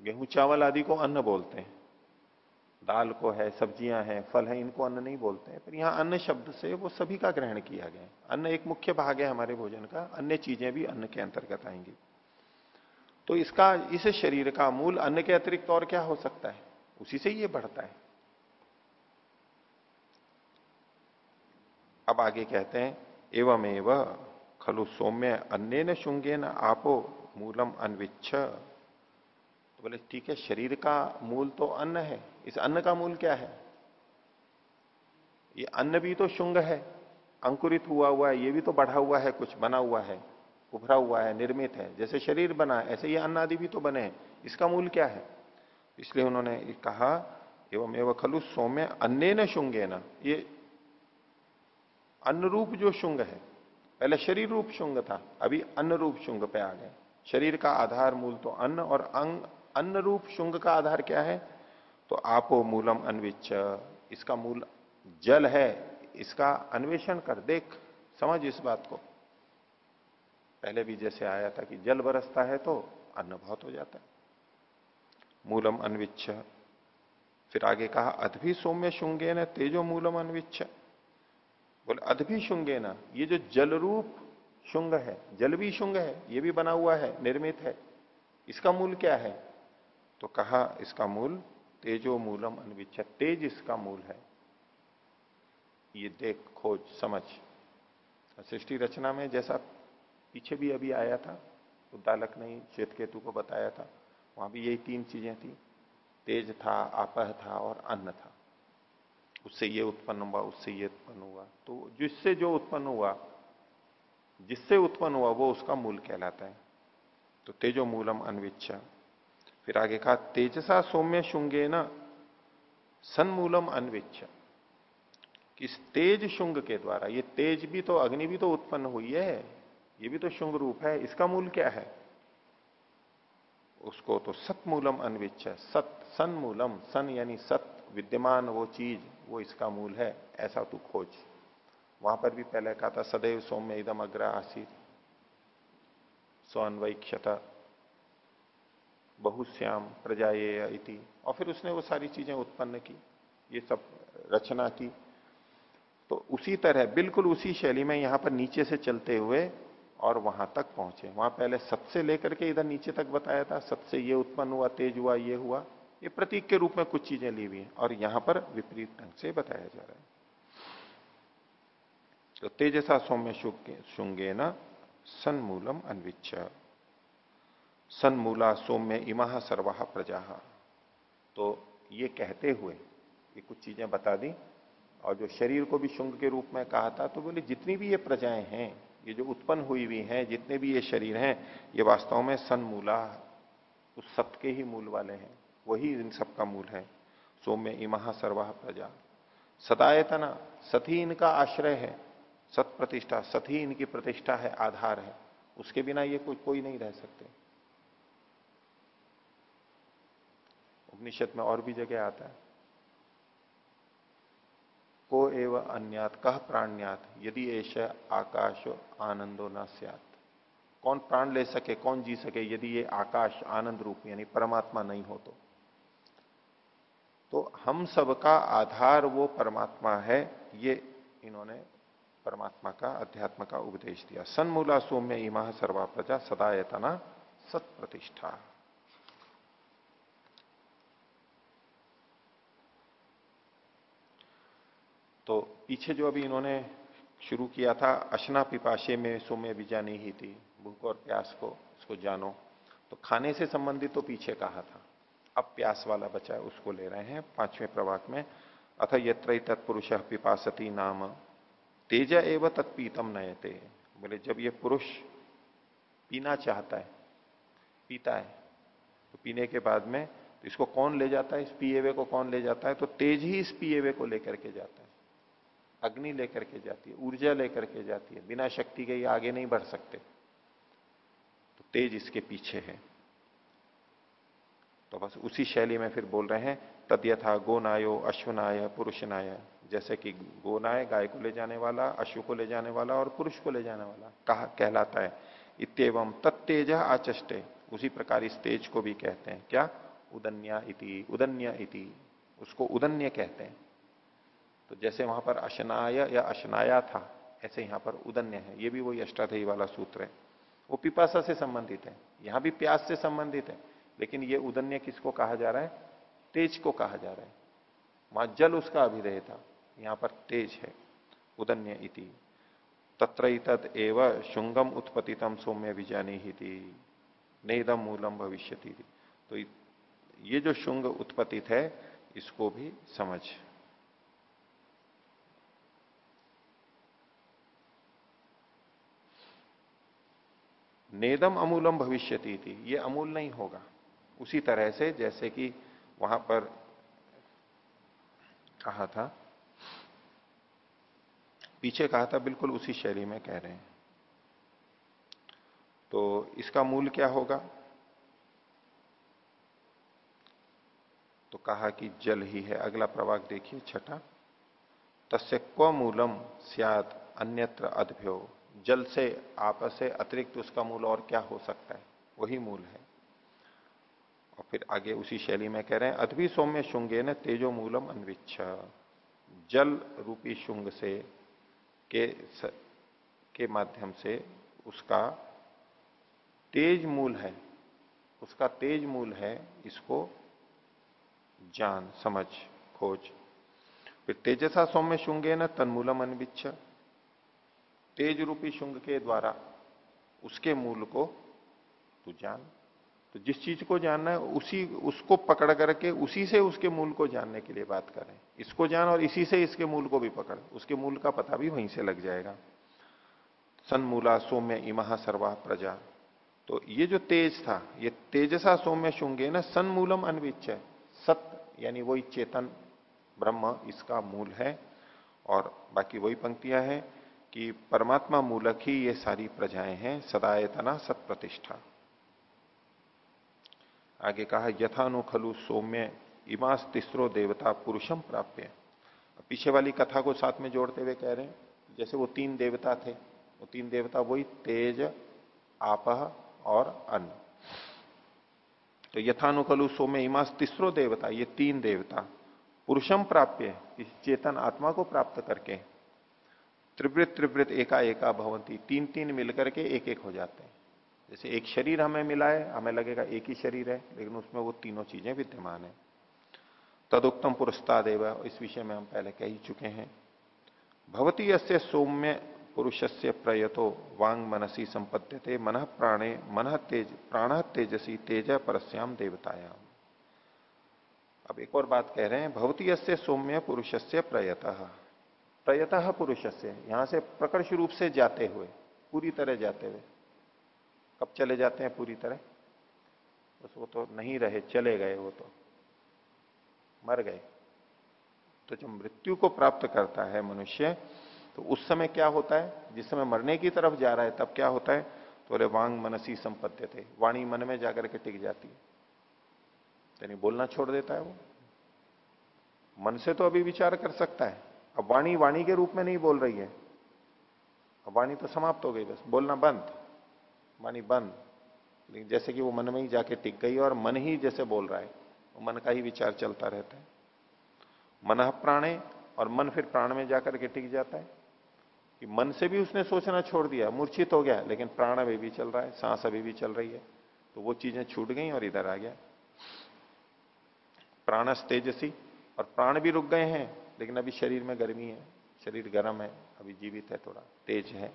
Speaker 1: गेहूँ चावल आदि को अन्न बोलते हैं। दाल को है, सब्ज़ियाँ हैं, फल है, इनको अन्न नहीं बोलते हैं। पर यहाँ अन्न शब्द से वो सभी का ग्रहण किया गया अन्न एक मुख्य भाग है हमारे भोजन का, अन्य चीज़ें भी अन्न के अंतर्गत आएँगी। तो इसका, इस शरीर का मूल अन्न के अतिरिक्त और क्या हो सकता है? उसी से ये बढ़ता है। अब आगे कहते हैं एवं एवं खलु सौम्य अन्य न शुंगे न आपो मूलम अनविच्छ। तो बोले, ठीक है, शरीर का मूल तो अन्न है, इस अन्न का मूल क्या है? ये अन्न भी तो शुंग है, अंकुरित हुआ हुआ है, ये भी तो बढ़ा हुआ है, कुछ बना हुआ है, उभरा हुआ है, निर्मित है, जैसे शरीर बना है, ऐसे ये अन्न आदि भी तो बने हैं, इसका मूल क्या है? इसलिए उन्होंने कहा, एवं एवं खलु सौम्य अन्य न शुंगे न ये अन्न रूप जो शुंग है, पहले शरीर रूप शुंग था, अभी अन्न रूप शुंग पे आ गए, शरीर का आधार मूल तो अन्न और अंग अन्न रूप शुंग का आधार क्या है? तो आपो मूलम अन्विच इसका मूल जल है। इसका अन्वेषण कर, देख, समझ इस बात को। पहले भी जैसे आया था कि जल बरसता है तो अन्न बहुत हो जाता है। मूलम अनविच्छ। फिर आगे कहा अधभी सौम्य शुंगे न तेजो मूलम अनविच्छ। बोले अधभी शुंगे न ये जो जल रूप शुंग है, जल भी शुंग है, ये भी बना हुआ है, निर्मित है, इसका मूल क्या है? तो कहा इसका मूल तेजो मूलम अनविच्छ। तेज इसका मूल है। ये देख, खोज, समझ। सृष्टि रचना में जैसा पीछे भी अभी आया था उद्दालक ने श्वेत केतु को बताया था, वहाँ भी यही तीन चीज़ें थी। तेज था, आपह था और अन्न था। उससे ये उत्पन्न हुआ, उससे ये उत्पन्न हुआ। तो जिससे जो उत्पन्न हुआ, जिससे उत्पन्न हुआ, वो उसका मूल कहलाता है। तो तेजो मूलम अनविच्छा। फिर आगे कहा, तेजसा सौम्य शुंगे न सन्मूलम अनविच्छा। किस तेज शुंग के द्वारा, ये तेज भी तो अग्नि भी तो उत्पन्न हुई है, ये भी तो शुंग रूप है, इसका मूल क्या है? उसको तो सतमूलम अनविच्छ, सत सन मूलम सन यानी सत, विद्यमान वो चीज़, वो इसका मूल है, ऐसा तू खोज। वहाँ पर भी पहले कहा था, सदैव सौम्य इदम अग्र आसित। स्वन्वैक्षता बहुश्याम प्रजाए इति। और फिर उसने वो सारी चीज़ें उत्पन्न की, ये सब रचना की। तो उसी तरह, बिल्कुल उसी शैली में यहाँ पर नीचे से चलते हुए और वहाँ तक पहुँचे। वहाँ पहले सबसे लेकर के इधर नीचे तक बताया था, सत से ये उत्पन्न हुआ, तेज हुआ, ये हुआ। ये प्रतीक के रूप में कुछ चीज़ें ली हुई हैं और यहाँ पर विपरीत ढंग से बताया जा रहा है। तो तेजसा सौम्य शुंगे न सन्मूलम अन्विच्छ। सन्मूला सौम्य इमा सर्वाह प्रजा। तो ये कहते हुए, ये कुछ चीज़ें बता दी, और जो शरीर को भी शुंग के रूप में कहा था तो बोले, जितनी भी ये प्रजाएँ हैं, ये जो उत्पन्न हुई हुई हैं, जितने भी ये शरीर हैं, ये वास्तव में सन्मूला, उस सत के ही मूल वाले हैं, वही इन सब का मूल है। सौम्य इमा सर्वा प्रजा। सदायतना, सती इनका आश्रय है सत प्रतिष्ठा सत ही इनकी प्रतिष्ठा है, आधार है, उसके बिना ये कोई कोई नहीं रह सकते। उपनिषद में और भी जगह आता है। को एव अन्यात कह प्राण्यात, यदि ऐश आकाश आनंदो न सियात। कौन प्राण ले सके, कौन जी सके, यदि ये आकाश आनंद रूप, यानी परमात्मा नहीं हो तो? तो हम सबका आधार वो परमात्मा है, ये इन्होंने परमात्मा का, अध्यात्म का उपदेश दिया। सन्मूला सौम्य इमा सर्वा प्रजा सदायतना सत प्रतिष्ठा तो पीछे जो अभी इन्होंने शुरू किया था, अशना पिपाशे में सौम्य बीजा नहीं ही थी। भूख और प्यास को, उसको जानो। तो खाने से संबंधित तो पीछे कहा था। अब प्यास वाला बचा है, उसको ले रहे हैं पाँचवें प्रवाक में। अथ यत्र तत्पुरुष पिपासती नाम। तेज एवं तत्पीतम नयते। बोले, जब ये पुरुष पीना चाहता है, पीता है तो पीने के बाद में तो इसको कौन ले जाता है? इस पिएवे को कौन ले जाता है? तो तेज ही इस पिएवे को लेकर के जाता है। अग्नि लेकर के जाती है, ऊर्जा लेकर के जाती है, बिना शक्ति के ये आगे नहीं बढ़ सकते। तो तेज इसके पीछे है। तो बस उसी शैली में फिर बोल रहे हैं तद्यथा गोनायो, अश्वनाय, पुरुषनाय। जैसे कि गोनाय गाय को ले जाने वाला, अश्व को ले जाने वाला और पुरुष को ले जाने वाला, कहा, कहलाता है। इतम तत्तेज आचष्टे। उसी प्रकार इस तेज को भी कहते हैं। क्या? उदन्या इति, उदन्य इति। उसको उदन्य कहते हैं। तो जैसे वहाँ पर अशनाय या अशनाया था, ऐसे यहाँ पर उदन्य है। ये भी वही अष्टाध्यायी वाला सूत्र है। वो पिपासा से संबंधित है। यहाँ भी प्यास से संबंधित है। लेकिन ये उदन्य किसको कहा जा रहा है? तेज को कहा जा रहा है। वहाँ जल उसका अभिधेय था। यहाँ पर तेज है। उदन्य इति। तत्र एव शुंगम उत्पतितम सौम्य विजानी ही थी नेदम मूलम भविष्य तो ये जो शुंग उत्पतित है, इसको भी समझ। नेदम अमूलम भविष्यति थी ये अमूल नहीं होगा। उसी तरह से जैसे कि वहाँ पर कहा था, पीछे कहा था, बिल्कुल उसी शैली में कह रहे हैं। तो इसका मूल क्या होगा? तो कहा कि जल ही है। अगला प्रवाक देखिए, छठा। तस्य क्व मूलम सियात, अन्यत्र अद्भ्यो। जल से आपस से अतिरिक्त उसका मूल और क्या हो सकता है? वही मूल है। और फिर आगे उसी शैली में कह रहे हैं अद्भि सौम्य शुंगे न तेजो मूलम अन्विच्छ। जल रूपी शुंग से के स, के माध्यम से उसका तेज मूल है। उसका तेज मूल है इसको जान समझ खोज। फिर तेजसा सौम्य शुंगे न तन्मूलम अनविच्छ। तेज रूपी शुंग के द्वारा उसके मूल को तू जान। तो जिस चीज़ को जानना है, उसी, उसको पकड़ करके उसी से उसके मूल को जानने के लिए बात करें। इसको जान और इसी से इसके मूल को भी पकड़। उसके मूल का पता भी वहीं से लग जाएगा। सन्मूला सौम्य इमहा सर्वा प्रजा। तो ये जो तेज था, ये तेजसा सौम्य शुंगे ना, सन्मूलम अनविच सत्य यानी वही चेतन ब्रह्म, इसका मूल है। और बाकी वही पंक्तियाँ हैं। कि परमात्मा मूलक ही ये सारी प्रजाएँ हैं, सदायतना सत प्रतिष्ठा आगे कहा, यथानु खलु सौम्य इमास तिस्रो देवता पुरुषम प्राप्य। पीछे वाली कथा को साथ में जोड़ते हुए कह रहे हैं, जैसे वो तीन देवता थे, वो तीन देवता वही तेज, आपह और अन्न। तो यथानुकलु सौम्य इमास तीसरो देवता, ये तीन देवता पुरुषम प्राप्य, इस चेतन आत्मा को प्राप्त करके त्रिवृत त्रिवृत एका एका भवंती, तीन तीन मिलकर के एक एक हो जाते हैं। जैसे एक शरीर हमें मिला है, हमें लगेगा एक ही शरीर है, लेकिन उसमें वो तीनों चीज़ें विद्यमान है। तदुक्तम पुरस्तादेव, इस विषय में हम पहले कह ही चुके हैं। भवती अस्य सौम्य पुरुष से प्रयतो, वांग मनसी संपद्यते, मन प्राणे, मन तेज, प्राण तेजसी, तेज परस्याम देवतायाम अब एक और बात कह रहे हैं, भवती अस्य सौम्य पुरुष से प्रयत। प्रयत पुरुष से यहाँ से प्रकर्ष रूप से जाते हुए, पूरी तरह जाते हुए। कब चले जाते हैं पूरी तरह? बस वो तो नहीं रहे, चले गए वो तो। मर गए। तो जब मृत्यु को प्राप्त करता है मनुष्य तो उस समय क्या होता है? जिस समय मरने की तरफ़ जा रहा है, तब क्या होता है? तो अरे वांग मनसी संपत्ति थे। वाणी मन में जाकर के टिक जाती है। यानी बोलना छोड़ देता है वो। मन से तो अभी विचार कर सकता है। अब वाणी वाणी के रूप में नहीं बोल रही है। अब वाणी तो समाप्त हो गई बस, बोलना बंद। वाणी बंद। लेकिन जैसे कि वो मन में ही जाके टिक गई और मन ही जैसे बोल रहा है मन का ही विचार चलता रहता है। मन प्राणे और मन फिर प्राण में जाकर के टिक जाता है। कि मन से भी उसने सोचना छोड़ दिया, मूर्छित हो गया, लेकिन प्राण अभी भी चल रहा है, सांस अभी भी चल रही है तो वो चीज़ें छूट गई और इधर आ गया। प्राणस तेजसी और प्राण भी रुक गए हैं लेकिन अभी शरीर में गर्मी है, शरीर गर्म है, अभी जीवित है थोड़ा, तेज है।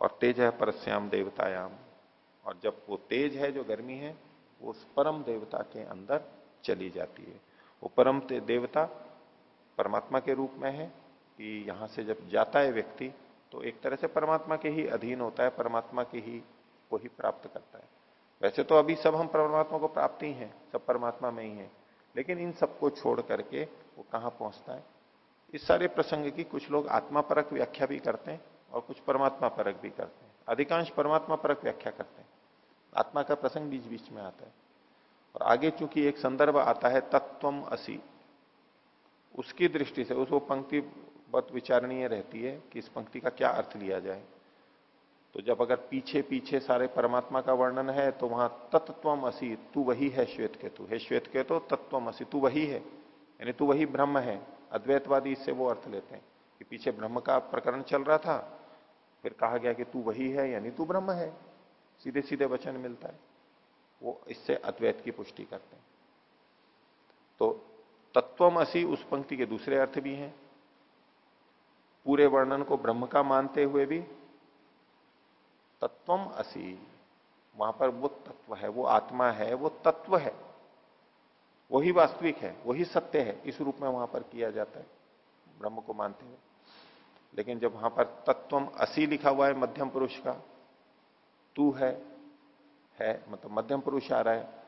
Speaker 1: और तेज है परस्याम देवतायाम। और जब वो तेज है, जो गर्मी है, वो उस परम देवता के अंदर चली जाती है। वो परम देवता परमात्मा के रूप में है कि यहाँ से जब जाता है व्यक्ति तो एक तरह से परमात्मा के ही अधीन होता है, परमात्मा के ही को ही प्राप्त करता है। वैसे तो अभी सब हम परमात्मा को प्राप्त ही हैं सब परमात्मा में ही है, लेकिन इन सबको छोड़ करके वो कहाँ पहुँचता है। इस सारे प्रसंग की कुछ लोग आत्मा परक व्याख्या भी करते हैं और कुछ परमात्मा परक भी करते हैं। अधिकांश परमात्मा परक व्याख्या करते हैं। आत्मा का प्रसंग बीच बीच में आता है। और आगे चूँकि एक संदर्भ आता है तत्वम असी। उसकी दृष्टि से, उस वो पंक्ति बहुत विचारणीय रहती है कि इस पंक्ति का क्या अर्थ लिया जाए। तो जब अगर पीछे पीछे सारे परमात्मा का वर्णन है तो वहाँ तत्वम असी, तू वही है श्वेत केतु। है श्वेत केतु तत्वम असी, तू वही है। यानी तू वही ब्रह्म है, अद्वैतवादी इससे वो अर्थ लेते हैं कि पीछे ब्रह्म का प्रकरण चल रहा था, फिर कहा गया कि तू वही है, यानी तू ब्रह्म है। सीधे सीधे वचन मिलता है। वो इससे अद्वैत की पुष्टि करते हैं। तो तत्वम असी उस पंक्ति के दूसरे अर्थ भी हैं। पूरे वर्णन को ब्रह्म का मानते हुए भी तत्वम असी, वहाँ पर वो तत्व है, वो आत्मा है, वो तत्व है। वही वास्तविक है, वही सत्य है, इस रूप में वहाँ पर किया जाता है, ब्रह्म को मानते हुए। लेकिन जब वहाँ पर तत्वम असी लिखा हुआ है मध्यम पुरुष का, तू है है मतलब मध्यम पुरुष आ रहा है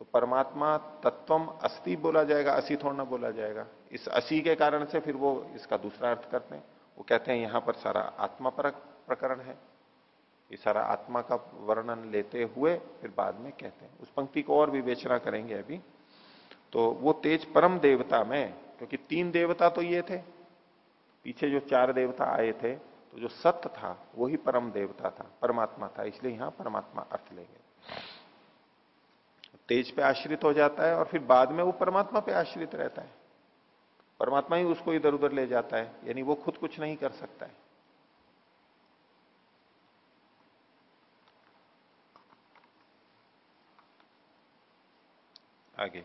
Speaker 1: तो परमात्मा तत्वम अस्थि बोला जाएगा, असी थोड़ा ना बोला जाएगा। इस असी के कारण से फिर वो इसका दूसरा अर्थ करते हैं। वो कहते हैं, यहाँ पर सारा आत्मा पर प्रकरण है। ये सारा आत्मा का वर्णन लेते हुए फिर बाद में कहते हैं। उस पंक्ति को और विवेचना करेंगे अभी। तो वो तेज परम देवता में, क्योंकि तीन देवता तो ये थे, पीछे जो चार देवता आए थे तो जो सत्य था, वही परम देवता था, परमात्मा था, इसलिए यहाँ परमात्मा अर्थ लेंगे। तेज पे आश्रित हो जाता है और फिर बाद में वो परमात्मा पे आश्रित रहता है। परमात्मा ही उसको इधर उधर ले जाता है, यानी वो खुद कुछ नहीं कर सकता है। आगे।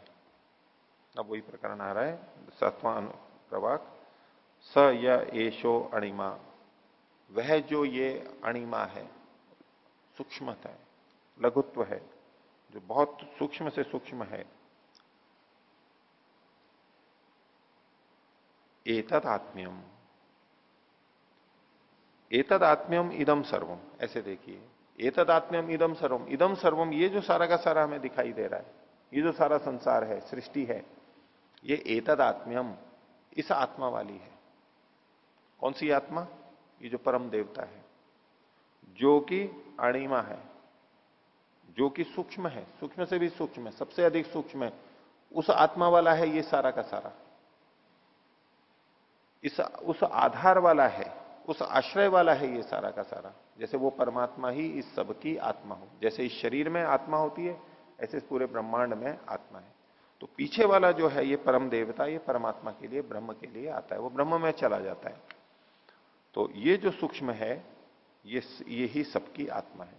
Speaker 1: अब वही प्रकरण आ रहा है। सातवां प्रवाक, स या एशो अणिमा। वह जो ये अणिमा है, सूक्ष्मता है, लघुत्व है, जो बहुत सूक्ष्म से सूक्ष्म है एतद आत्म्यम एतद आत्म्यम इदम सर्वम ऐसे देखिए। एतद आत्म्यम इदम सर्वम इदम सर्वम ये जो सारा का सारा हमें दिखाई दे रहा है, ये जो सारा संसार है, सृष्टि है ये एतद आत्म्यम, इस आत्मा वाली है। कौन सी आत्मा? ये जो परम देवता है। जो कि अणिमा है, जो कि सूक्ष्म है। सूक्ष्म से भी सूक्ष्म है, सबसे अधिक सूक्ष्म है। उस आत्मा वाला है ये सारा का सारा। इस, उस आधार वाला है, उस आश्रय वाला है ये सारा का सारा। जैसे वो परमात्मा ही इस सब की आत्मा हो। जैसे इस शरीर में आत्मा होती है, ऐसे इस पूरे ब्रह्मांड में आत्मा है। तो पीछे वाला जो है ये परम देवता, ये परमात्मा के लिए, ब्रह्म के लिए आता है। वो ब्रह्म में चला जाता है। तो ये जो सूक्ष्म है, ये ये ही सबकी आत्मा है।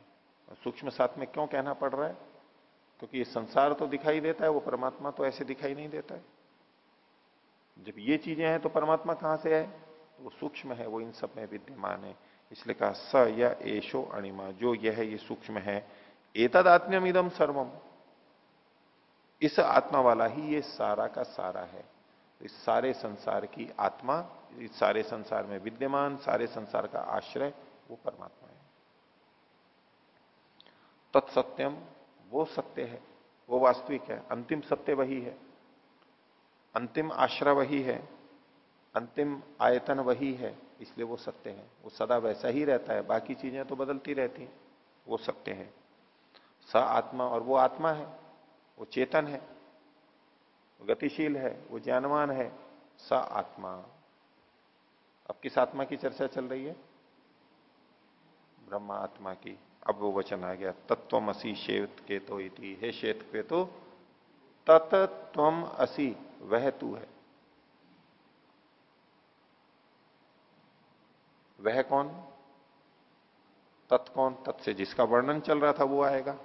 Speaker 1: और सूक्ष्म साथ में क्यों कहना पड़ रहा है? क्योंकि ये संसार तो दिखाई देता है, वो परमात्मा तो ऐसे दिखाई नहीं देता है। जब ये चीज़ें हैं तो परमात्मा कहाँ से है? वो सूक्ष्म है, वो इन सब में विद्यमान है। इसलिए कहा, स, या एशो अणिमा। जो यह है ये सूक्ष्म है एतद आत्म्यम इदम सर्वम। इस आत्मा वाला ही ये सारा का सारा है। इस सारे संसार की आत्मा, इस सारे संसार में विद्यमान, सारे संसार का आश्रय, वो परमात्मा है। तत्सत्यम, वो सत्य है, वो वास्तविक है, अंतिम सत्य वही है। अंतिम आश्रय वही है, अंतिम आयतन वही है, इसलिए वो सत्य है। वो सदा वैसा ही रहता है, बाकी चीज़ें तो बदलती रहती हैं, वो सत्य है। स आत्मा और वो आत्मा है वो चेतन है, वो गतिशील है, वो ज्ञानवान है, स आत्मा। अब किस आत्मा की चर्चा चल रही है? ब्रह्मा आत्मा की। अब वो वचन आ गया तत्व असी शेत केतो इति। हे शेत केतो तत्व असी वह तू है। वह कौन? तत् कौन? तत् से जिसका वर्णन चल रहा था वो आएगा।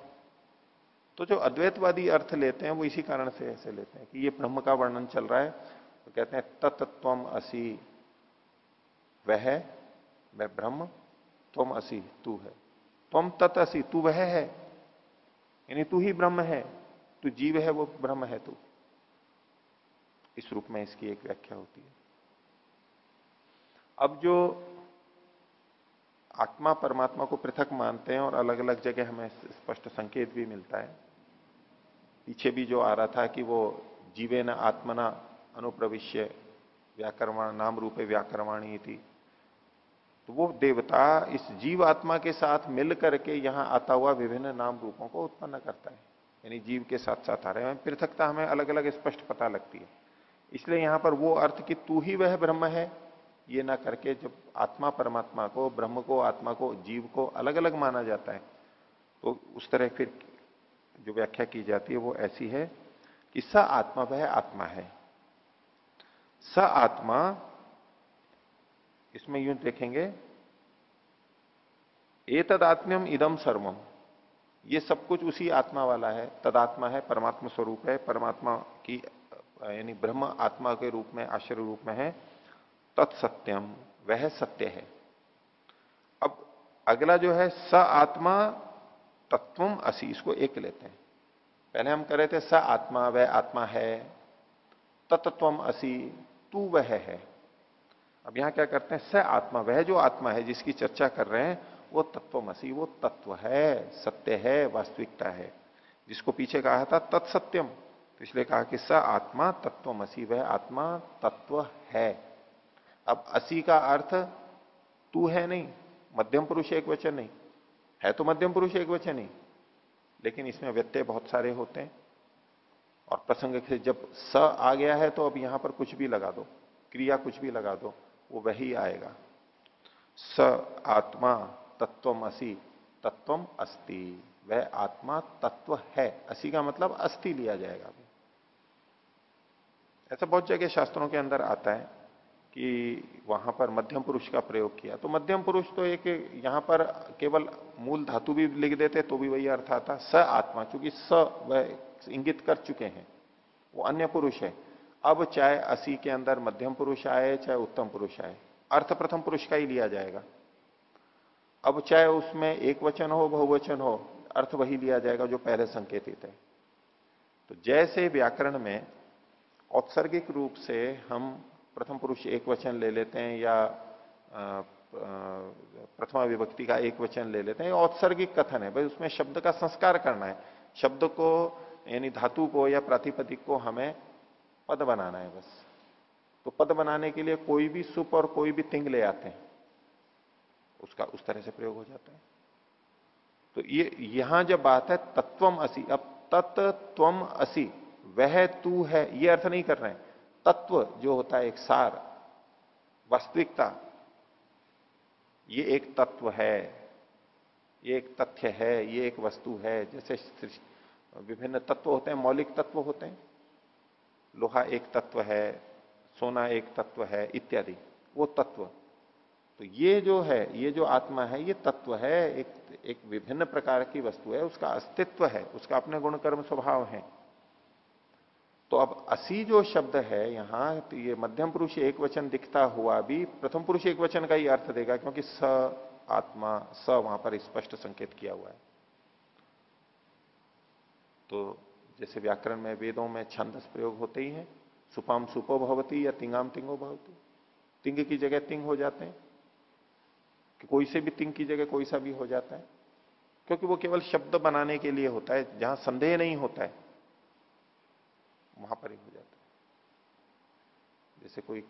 Speaker 1: तो जो अद्वैतवादी अर्थ लेते हैं, वो इसी कारण से ऐसे लेते हैं कि ये ब्रह्म का वर्णन चल रहा है। तो कहते हैं तत्व असी, वह वह ब्रह्म तुम असी, तू है। तुम तत् असी, तू वह है। यानी तू ही ब्रह्म है, तू जीव है, वो ब्रह्म है तू। इस रूप में इसकी एक व्याख्या होती है। अब जो आत्मा परमात्मा को पृथक मानते हैं और अलग अलग जगह हमें स्पष्ट संकेत भी मिलता है पीछे भी जो आ रहा था कि वो जीवे न आत्मना अनुप्रविश्य व्याकरण नाम रूपे व्याकरवाणी थी तो वो देवता इस जीव आत्मा के साथ मिल करके यहाँ आता हुआ विभिन्न नाम रूपों को उत्पन्न करता है। यानी जीव के साथ साथ आ रहे हैं। पृथकता हमें अलग अलग स्पष्ट पता लगती है। इसलिए यहाँ पर वो अर्थ कि तू ही वह ब्रह्म है, ये ना करके जब आत्मा परमात्मा को, ब्रह्म को, आत्मा को, जीव को अलग अलग माना जाता है तो उस तरह फिर जो व्याख्या की जाती है वो ऐसी है कि स आत्मा वह आत्मा है। स आत्मा, इसमें यूँ देखेंगे ए तदात्म्यम इदम सर्वम ये सब कुछ उसी आत्मा वाला है, तदात्मा है, परमात्मा स्वरूप है, परमात्मा की, यानी ब्रह्म आत्मा के रूप में, आश्चर्य रूप में है, तत्सत्यम, वह सत्य है। अब अगला जो है, स आत्मा तत्वम असी, इसको एक लेते हैं। पहले हम कह रहे थे, स आत्मा वह आत्मा है तत्वम असी, तू वह है। अब यहाँ क्या करते हैं, स आत्मा, वह जो आत्मा है, जिसकी चर्चा कर रहे हैं, वो तत्वमसी वो तत्व है, सत्य है, वास्तविकता है। जिसको पीछे कहा था, तत्सत्यम। तो इसलिए कहा कि स आत्मा तत्वमसी वह आत्मा, तत्व है। अब असी का अर्थ, तू है नहीं, मध्यम पुरुष एक वचन नहीं। है तो मध्यम पुरुष एक वचन ही। लेकिन इसमें व्यत्यय बहुत सारे होते हैं। और प्रसंग से जब स आ गया है तो अब यहाँ पर कुछ भी लगा दो, क्रिया कुछ भी लगा दो, वो वही आएगा। स आत्मा तत्वम असी, तत्वम अस्ति। वह आत्मा तत्व है। असी का मतलब अस्थि लिया जाएगा। ऐसा बहुत जगह शास्त्रों के अंदर आता है। कि वहाँ पर मध्यम पुरुष का प्रयोग किया। तो मध्यम पुरुष तो एक यहाँ पर केवल मूल धातु भी लिख देते तो भी वही अर्थ आता, स आत्मा, चूँकि स वह इंगित कर चुके हैं। वो अन्य पुरुष है। अब चाहे असी के अंदर मध्यम पुरुष आए, चाहे उत्तम पुरुष आए, अर्थ प्रथम पुरुष का ही लिया जाएगा। अब चाहे उसमें एक वचन हो, बहुवचन हो, अर्थ वही लिया जाएगा जो पहले संकेतित है। तो जैसे व्याकरण में औत्सर्गिक रूप से हम प्रथम पुरुष एक वचन ले लेते हैं या प्रथमा विभक्ति का एक वचन ले लेते हैं। औत्सर्गिक कथन है। भाई, उसमें शब्द का संस्कार करना है। शब्द को, यानी धातु को या प्रातिपदिक को हमें पद बनाना है बस। तो पद बनाने के लिए कोई भी सुप और कोई भी तिंग ले आते हैं। उसका, उस तरह से प्रयोग हो जाता है। तो ये, यहाँ जब बात है, तत्वम असी, अब तत्वम असी, वह तू है, ये अर्थ नहीं कर रहे हैं। तत्व जो होता है, एक सार, वास्तविकता, ये एक तत्व है, ये एक तथ्य है, ये एक वस्तु है, जैसे विभिन्न तत्व होते हैं, मौलिक तत्व होते हैं। लोहा एक तत्व है, सोना एक तत्व है, इत्यादि, वो तत्व। तो ये जो है, ये जो आत्मा है, ये तत्व है, एक एक विभिन्न प्रकार की वस्तु है, उसका अस्तित्व है, उसका अपने गुणकर्म स्वभाव है। तो अब असी जो शब्द है, यहाँ ये मध्यम पुरुष एक वचन दिखता हुआ भी प्रथम पुरुष एक वचन का ही अर्थ देगा, क्योंकि स आत्मा, स वहाँ पर स्पष्ट संकेत किया हुआ है। तो जैसे व्याकरण में वेदों में छंदस प्रयोग होते ही हैं, सुपाम सुपो भवती या तिंगाम तिंगो भवती। तिंग की जगह तिंग हो जाते हैं। कि कोई से भी तिंग की जगह कोई सा भी हो जाता है। क्योंकि वो केवल शब्द बनाने के लिए होता है, जहाँ संदेह नहीं होता है। वहाँ पर ही हो जाता है। जैसे कोई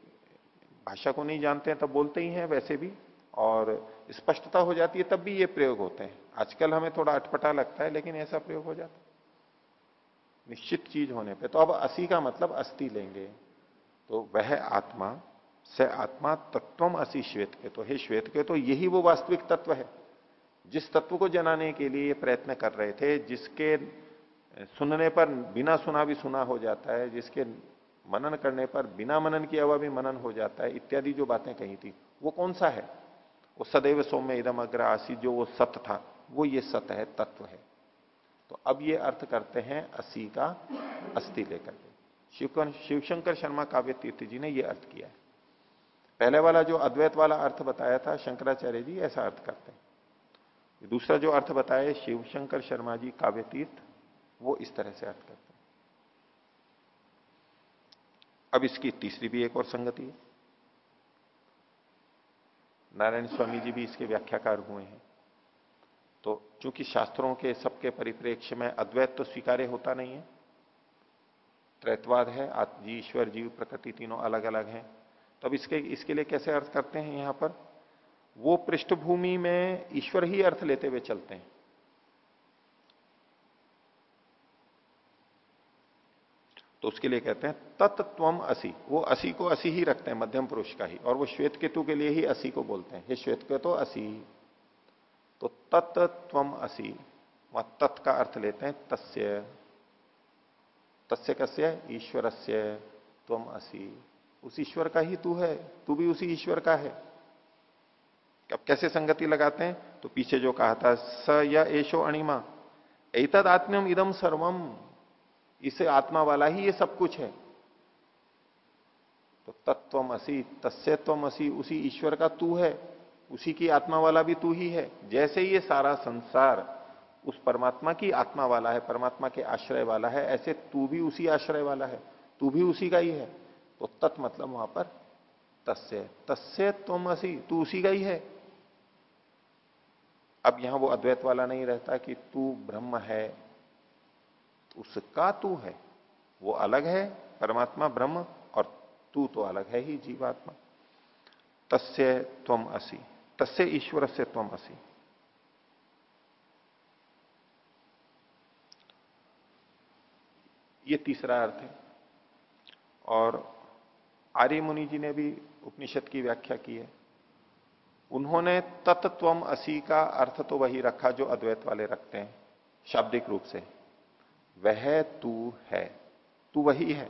Speaker 1: भाषा को नहीं जानते हैं, तब बोलते ही हैं वैसे भी, और स्पष्टता हो जाती है, तब भी ये प्रयोग होते हैं। आजकल हमें थोड़ा अटपटा लगता है, लेकिन ऐसा प्रयोग हो जाता है। निश्चित चीज़ होने पे। तो अब असी का मतलब अस्थि लेंगे। तो वह आत्मा, से आत्मा तत्वम असी श्वेत के तो हे श्वेत के तो यही वो वास्तविक तत्व है। जिस तत्व को जनाने के लिए प्रयत्न कर रहे थे, जिसके सुनने पर बिना सुना भी सुना हो जाता है, जिसके मनन करने पर बिना मनन किया हुआ भी मनन हो जाता है। इत्यादि जो बातें कही थी, वो कौन सा है? वो सदैव सौम्य इदम अग्र आसी जो वो सत था, वो ये सत है, तत्व है। तो अब ये अर्थ करते हैं असी का अस्थि लेकर के। शिवशंकर शर्मा काव्य तीर्थ जी ने ये अर्थ किया है। पहले वाला जो अद्वैत वाला अर्थ बताया था, शंकराचार्य जी ऐसा अर्थ करते हैं। दूसरा जो अर्थ बताया शिवशंकर शर्मा जी काव्य तीर्थ वो इस तरह से अर्थ करते हैं। अब इसकी तीसरी भी एक और संगति है। नारायण स्वामी जी भी इसके व्याख्याकार हुए हैं। तो चूँकि शास्त्रों के सबके परिप्रेक्ष्य में अद्वैत तो स्वीकार्य होता नहीं है, त्रैतवाद है जी, ईश्वर, जीव, प्रकृति तीनों अलग अलग हैं तो अब इसके इसके लिए कैसे अर्थ करते हैं यहाँ पर? वो पृष्ठभूमि में ईश्वर ही अर्थ लेते हुए चलते हैं। तो उसके लिए कहते हैं तत्वम असी। वो असी को असी ही रखते हैं, मध्यम पुरुष का ही। और वो श्वेत केतु के लिए ही असी को बोलते हैं। हे श्वेत केतु असी। तो तत्वम असी। वहाँ तत् का अर्थ लेते हैं, तस्य। तस्य कस्य? ईश्वर से तुम असी। उस ईश्वर का ही तू है। तू भी उसी ईश्वर का है। अब कैसे संगति लगाते हैं? तो पीछे जो कहा था, स या एशो अणिमा। एतद आत्म्यम इदम सर्वम। इसे आत्मा वाला ही ये सब कुछ है। तो तत्वम असी तस्त्वम असी उसी ईश्वर का तू है, उसी की आत्मा वाला भी तू ही है। जैसे ये सारा संसार उस परमात्मा की आत्मा वाला है, परमात्मा के आश्रय वाला है, ऐसे तू भी उसी आश्रय वाला है, तू भी उसी का ही है। तो तत् मतलब वहाँ पर तस्य तस्य असी तू उसी का ही है। अब यहाँ वो अद्वैत वाला नहीं रहता कि तू ब्रह्म है उसका तू है। वो अलग है, परमात्मा ब्रह्म और तू तो अलग है ही जीवात्मा। तस्य त्वम असी। तस्य ईश्वर से त्वम असी। ये तीसरा अर्थ है। और आर्य मुनि जी ने भी उपनिषद की व्याख्या की है। उन्होंने तत्वम असी का अर्थ तो वही रखा जो अद्वैत वाले रखते हैं, शाब्दिक रूप से। वह तू है। तू वही है।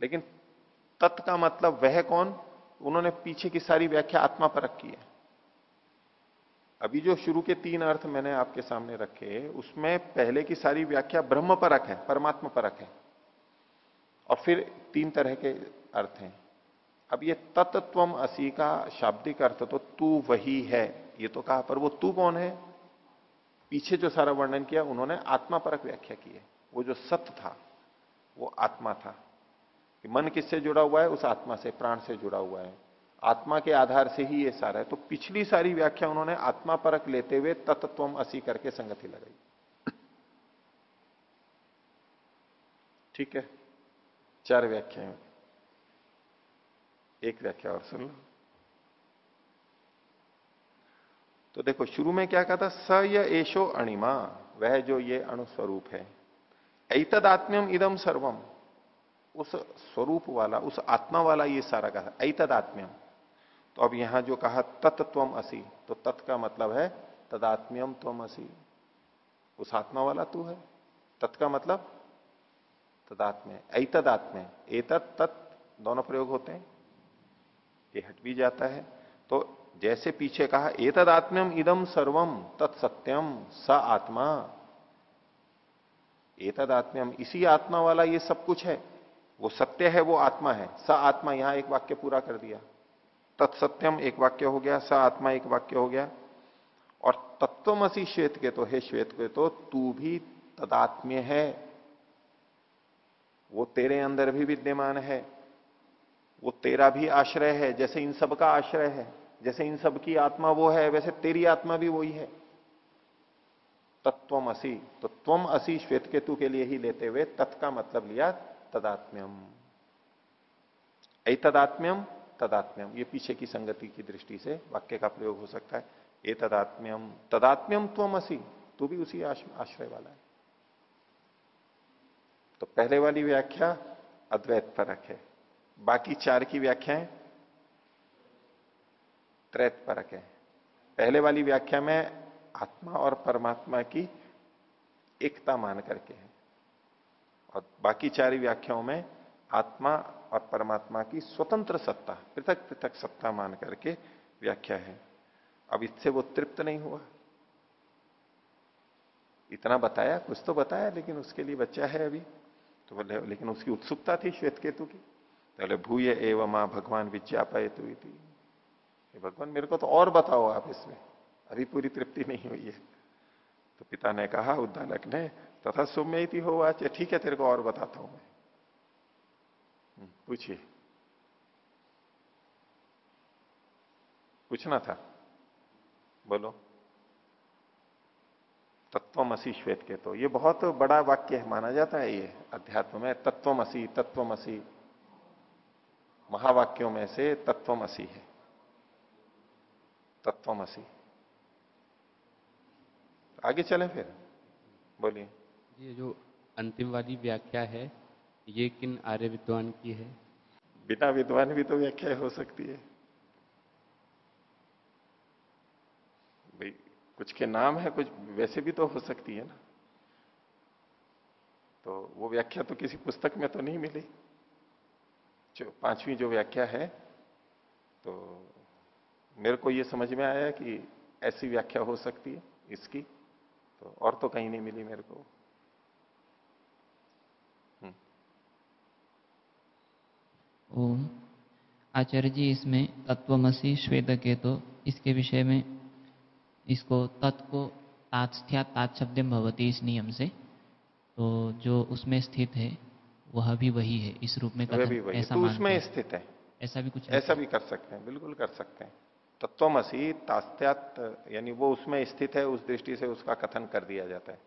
Speaker 1: लेकिन तत् का मतलब वह कौन? उन्होंने पीछे की सारी व्याख्या आत्मा पर रखी है। अभी जो शुरू के तीन अर्थ मैंने आपके सामने रखे, उसमें पहले की सारी व्याख्या ब्रह्म परक है, परमात्मा परक है। और फिर तीन तरह के अर्थ हैं। अब ये तत्वम असी का शाब्दिक अर्थ तो तू वही है, ये तो कहा, पर वो तू कौन है? पीछे जो सारा वर्णन किया, उन्होंने आत्मा परक व्याख्या की है। वो जो सत्य था, वो आत्मा था। कि मन किससे जुड़ा हुआ है? उस आत्मा से, प्राण से जुड़ा हुआ है। आत्मा के आधार से ही ये सारा है। तो पिछली सारी व्याख्या उन्होंने आत्मा परक लेते हुए तत्वम असी करके संगति लगाई। ठीक है? चार व्याख्याएँ। एक व्याख्या और सुन लो। तो देखो, शुरू में क्या कहा था? स य एशो अणिमा, वह जो ये अणुस्वरूप है। ऐतदात्म्यम इदम सर्वम उस स्वरूप वाला, उस आत्मा वाला ये सारा कहा ऐतदात्म्यम। तो अब यहाँ जो कहा तत्वम असी तो तत् का मतलब है, तदात्म्यम त्वम असी। उस आत्मा वाला तू है। तत् का मतलब तदात्म्य, ऐतदात्म्य। एतत्, तत् दोनों प्रयोग होते हैं। ये हट भी जाता है। तो जैसे पीछे कहा एक तद एतदात्म्यम इदम सर्वम तत्सत्यम स आत्मा। एतदात्म्यम, इसी आत्मा वाला ये सब कुछ है। वो सत्य है, वो आत्मा है। स आत्मा यहाँ एक वाक्य पूरा कर दिया। तत्सत्यम एक वाक्य हो गया, स आत्मा एक वाक्य हो गया। और तत्वमसी श्वेत के तो हे श्वेत के तो तू भी तदात्म्य है। वो तेरे अंदर भी विद्यमान है। वो तेरा भी आश्रय है, जैसे इन सब का आश्रय है। जैसे इन सब की आत्मा वो है, वैसे तेरी आत्मा भी वही है। तत्वम असी तो त्वम असी श्वेत केतु के लिए ही लेते हुए तत् का मतलब लिया तदात्म्यम। तदात्म्यम तदात्म्यम। ये पीछे की संगति की दृष्टि से वाक्य का प्रयोग हो सकता है। ए तदात्म्यम तदात्म्यम त्वम असी, तू भी उसी आश्रय वाला है। तो पहले वाली व्याख्या अद्वैत परक है। बाकी चार की व्याख्याएँ त्रैत परक है। पहले वाली व्याख्या में आत्मा और परमात्मा की एकता मान करके है। और बाकी चार व्याख्याओं में आत्मा और परमात्मा की स्वतंत्र सत्ता, पृथक पृथक सत्ता मान करके व्याख्या है। अब इससे वो तृप्त नहीं हुआ। इतना बताया, कुछ तो बताया, लेकिन उसके लिए बच्चा है अभी। तो बोले, लेकिन उसकी उत्सुकता थी श्वेत केतु की बोले, भूय एवं माँ भगवान विज्ञापय तो भगवान मेरे को तो और बताओ आप इसमें। अभी पूरी तृप्ति नहीं हुई है। तो पिता ने कहा उद्दालक ने तथा सुम्य ही हो आज ठीक है तेरे को और बताता हूँ मैं। हम्म, पूछिए। पूछना था। बोलो। तत्वमसी श्वेत के तो। ये बहुत बड़ा वाक्य है माना जाता है ये अध्यात्म में। तत्वमसी तत्वमसी महावाक्यों में से तत्वमसी है। तत्वमसी आगे चले फिर। बोलिए।
Speaker 2: ये जो अंतिम वाली व्याख्या है ये किन आर्य विद्वान की है?
Speaker 1: बिना विद्वान भी तो व्याख्या हो सकती है। भाई कुछ के नाम है कुछ वैसे भी तो हो सकती है ना। तो वो व्याख्या तो किसी पुस्तक में तो नहीं मिली। जो पांचवी जो व्याख्या है तो मेरे को ये समझ में आया कि ऐसी व्याख्या हो सकती है इसकी तो और तो कहीं नहीं मिली मेरे को।
Speaker 3: हम्म। ओम। आचार्य जी इसमें तत्वमसी श्वेत के तो इसके विषय में इसको तत्व को भवती इस नियम से। तो जो उसमें स्थित है वह भी वही है इस रूप में
Speaker 1: कथन, ऐसा तो उसमें स्थित है।
Speaker 3: ऐसा भी कुछ
Speaker 1: ऐसा भी कर सकते हैं बिल्कुल कर सकते हैं। तत्वमसी तास्त्यात, यानी वो उसमें स्थित है, उस दृष्टि से उसका कथन कर दिया जाता है।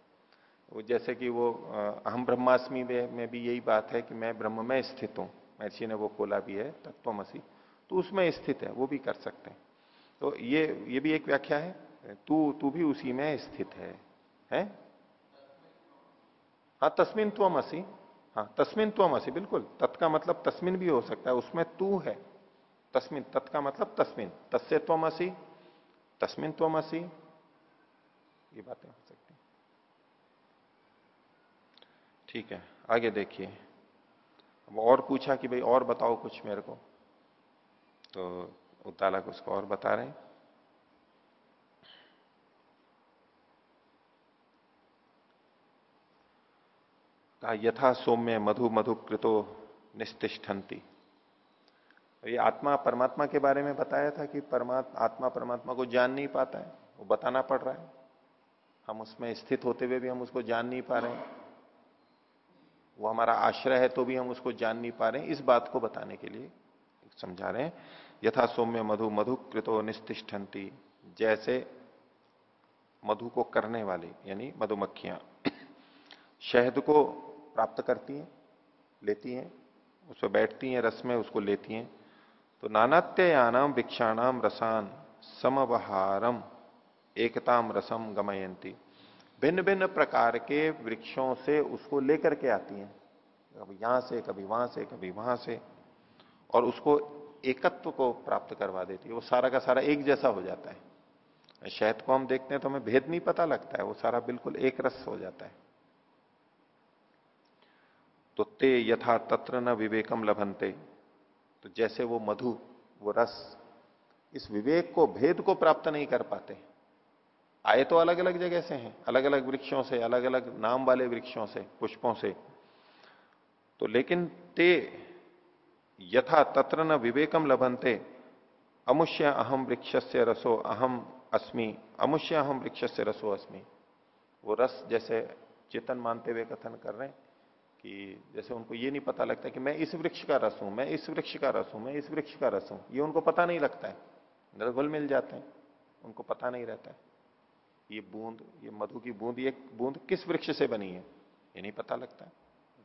Speaker 1: वो जैसे कि वो अहम ब्रह्मास्मि में भी यही बात है कि मैं ब्रह्म में स्थित हूँ, महर्षि ने वो खोला भी है तत्वमसी तो उसमें स्थित है, वो भी कर सकते हैं। तो ये ये भी एक व्याख्या है, तू तू भी उसी में स्थित है, हैं? हाँ तस्मिन त्वमसी हाँ तस्मिन त्वमसी, बिल्कुल, तत् का मतलब तस्मिन भी हो सकता है, उसमें तू है। तस्मिन, तत् का मतलब तस्मिन। तस्य त्वमसी, तस्मिन त्वमसी, ये बातें हो सकती ठीक है, आगे देखिए। अब और पूछा कि भाई और बताओ कुछ मेरे को। तो उद्दालक उसको और बता रहे हैं। यथा सौम्य मधु मधु कृतो निस्तिष्ठन्ति। ये आत्मा परमात्मा के बारे में बताया था कि परमात्मा, आत्मा परमात्मा को जान नहीं पाता है, वो बताना पड़ रहा है। हम उसमें स्थित होते हुए भी हम उसको जान नहीं पा रहे हैं। वो हमारा आश्रय है तो भी हम उसको जान नहीं पा रहे हैं। इस बात को बताने के लिए समझा रहे हैं। यथा सौम्य मधु मधु कृतो निस्तिष्ठंती जैसे मधु को करने वाले, यानी मधुमक्खियाँ शहद को प्राप्त करती हैं, लेती हैं, उसमें बैठती हैं, रस में उसको लेती हैं। तो नानात्ययानाम वृक्षाणाम रसान समवहारम एकताम रसम गमयंती भिन्न भिन्न प्रकार के वृक्षों से उसको लेकर के आती हैं। कभी यहाँ से, कभी वहाँ से, कभी वहाँ से। और उसको एकत्व को प्राप्त करवा देती है। वो सारा का सारा एक जैसा हो जाता है। शहद को हम देखते हैं तो हमें भेद नहीं पता लगता है। वो सारा बिल्कुल एक रस हो जाता है। तो ते यथा तत्र न विवेकम लभनते। तो जैसे वो मधु, वो रस, इस विवेक को, भेद को प्राप्त नहीं कर पाते। आए तो अलग अलग जगह से हैं अलग अलग वृक्षों से अलग अलग नाम वाले वृक्षों से, पुष्पों से। तो लेकिन ते यथा तत्र न विवेकम लभनते। अमुष्य अहम वृक्ष से रसो अहम अस्मि, अमुष्य अहम वृक्ष से रसो अस्मि। वो रस जैसे चेतन मानते हुए कथन कर रहे हैं। कि जैसे उनको ये नहीं पता लगता कि मैं इस वृक्ष का रस हूँ, मैं इस वृक्ष का रस हूँ, मैं इस वृक्ष का रस हूँ। ये उनको पता नहीं लगता है। निर्बल मिल जाते हैं, उनको पता नहीं रहता है। ये बूंद, ये मधु की बूंद, ये बूंद किस वृक्ष से बनी है? ये नहीं पता लगता है।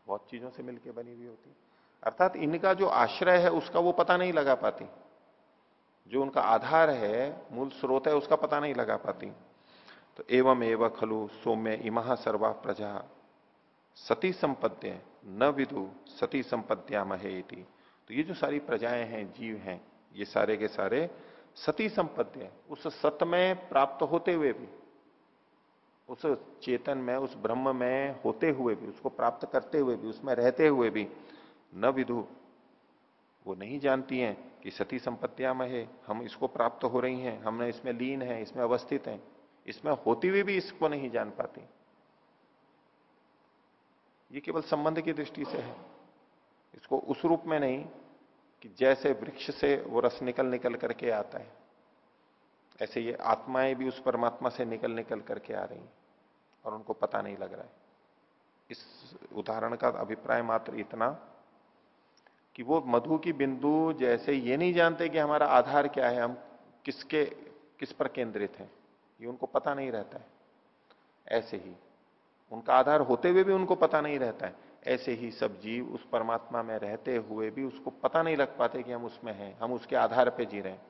Speaker 1: बहुत चीज़ों से मिलकर बनी हुई होती अर्थात इनका जो आश्रय है, उसका वो पता नहीं लगा पाती। जो उनका आधार है, मूल स्रोत है, उसका पता नहीं लगा पाती। तो एवं एवं खलु सौम्य इमा सर्वा प्रजा। सती संपद्य न विदु सती संपद्या महे तो ये जो सारी प्रजाएँ हैं जीव हैं ये सारे के सारे सती संपत्ति उस सत में प्राप्त होते हुए भी उस चेतन में उस ब्रह्म में होते हुए भी उसको प्राप्त करते हुए भी उसमें रहते हुए भी न विदु वो नहीं जानती हैं कि सती संपत्तियाँ महे हम इसको प्राप्त हो रही हैं हमने इसमें लीन है इसमें अवस्थित हैं इसमें होती हुई भी, भी इसको नहीं जान पाती। ये केवल संबंध की दृष्टि से है। इसको उस रूप में नहीं कि जैसे वृक्ष से वो रस निकल निकल करके आता है, ऐसे ये आत्माएँ भी उस परमात्मा से निकल निकल करके आ रही और उनको पता नहीं लग रहा है। इस उदाहरण का अभिप्राय मात्र इतना कि वो मधु की बिंदु जैसे ये नहीं जानते कि हमारा आधार क्या है, हम किसके, किस पर केंद्रित हैं, ये उनको पता नहीं रहता है। ऐसे ही उनका आधार होते हुए भी उनको पता नहीं रहता है। ऐसे ही सब जीव उस परमात्मा में रहते हुए भी उसको पता नहीं लग पाते कि हम उसमें हैं, हम उसके आधार पर जी रहे हैं।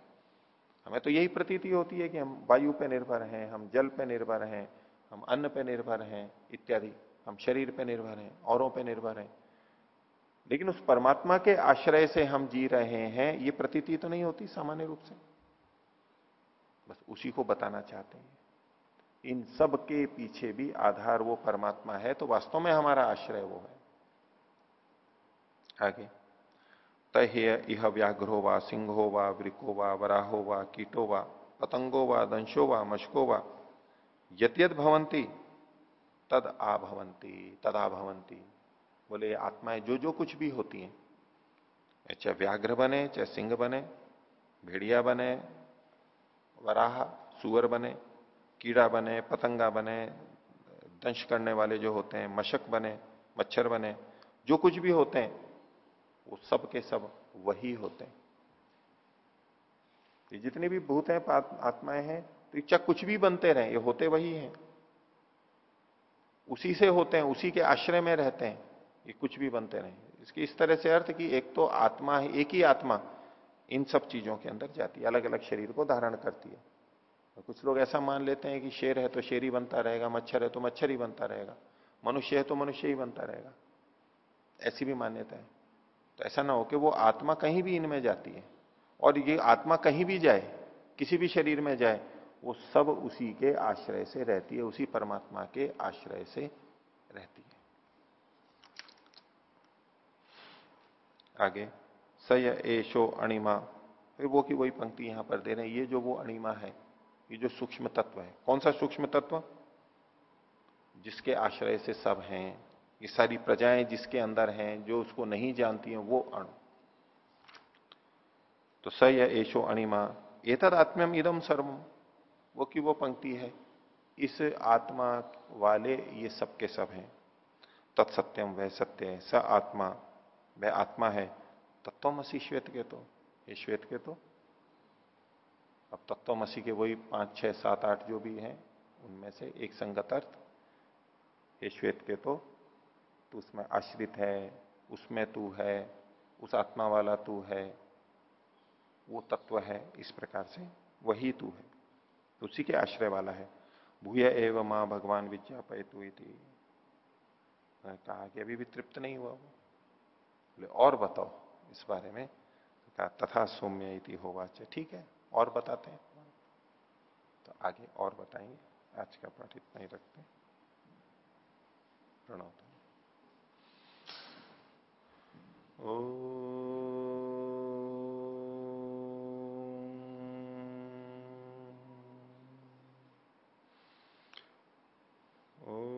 Speaker 1: हमें तो यही प्रतीति होती है कि हम वायु पे निर्भर हैं, हम जल पे निर्भर हैं, हम अन्न पे निर्भर हैं, इत्यादि। हम शरीर पे निर्भर हैं, औरों पे निर्भर हैं। लेकिन उस परमात्मा के आश्रय से हम जी रहे हैं, ये प्रतीति तो नहीं होती सामान्य रूप से। बस उसी को बताना चाहते हैं। इन सब के पीछे भी आधार वो परमात्मा है तो वास्तव में हमारा आश्रय वो है। आगे। तय इह व्याघ्रो वा, सिंहो वा, वृको वा, वराहो वा, कीटो वा, पतंगो वा, दंशो वा, मशको वा, यद्यद भवंती तद आभवंती तदा भवंती बोले, आत्माएँ जो जो कुछ भी होती हैं चाहे व्याघ्र बने, चाहे सिंह बने, भेड़िया बने, वराह, सुअर बने कीड़ा बने, पतंगा बने, दंश करने वाले जो होते हैं, मशक बने, मच्छर बने, जो कुछ भी होते हैं, वो सब के सब वही होते हैं। ये जितने भी भूत हैं आत्माएँ हैं तो चाहे कुछ भी बनते रहे, ये होते वही हैं। उसी से होते हैं, उसी के आश्रय में रहते हैं, ये कुछ भी बनते रहे। इसकी इस तरह से अर्थ कि एक तो आत्मा है, एक ही आत्मा इन सब चीज़ों के अंदर जाती है अलग अलग शरीर को धारण करती है। कुछ लोग ऐसा मान लेते हैं कि शेर है तो शेर ही बनता रहेगा, मच्छर है तो मच्छर ही बनता रहेगा, मनुष्य है तो मनुष्य ही बनता रहेगा। ऐसी भी मान्यता है। तो ऐसा ना हो कि वो आत्मा कहीं भी इनमें जाती है और ये आत्मा कहीं भी जाए, किसी भी शरीर में जाए, वो सब उसी के आश्रय से रहती है, उसी परमात्मा के आश्रय से रहती है। आगे सय एशो अणिमा। फिर वो की वही पंक्ति यहाँ पर दे रहे हैं। ये जो वो अणिमा है ये जो सूक्ष्म तत्व है, कौन सा सूक्ष्म तत्व जिसके आश्रय से सब हैं, ये सारी प्रजाएँ जिसके अंदर हैं, जो उसको नहीं जानती हैं, वो अणु। तो स या एशो अणिमा, एतद आत्म्यम इदम सर्वम वो की वो पंक्ति है। इस आत्मा वाले ये सब के सब हैं। तत्सत्यम वह सत्य है। स आत्मा वह आत्मा है। तत्वमसी श्वेत के तो ये श्वेत के तो अब तत्व तत्वमसी के वही पाँच, छह, सात, आठ जो भी हैं, उनमें से एक संगत अर्थ ये श्वेत के तो तू उसमें आश्रित है, उसमें तू है, उस आत्मा वाला तू है, वो तत्व है, इस प्रकार से वही तू है तो उसी के आश्रय वाला है। भूय एवं माँ भगवान विज्ञापय तू कहा कि अभी भी तृप्त नहीं हुआ वो। बोले, और बताओ, इस बारे में। कहा, तथा सौम्य होवाच। ठीक है? और बताते हैं। तो आगे और बताएँगे। आज का पाठ इतना ही रखते हैं। प्रणव ओ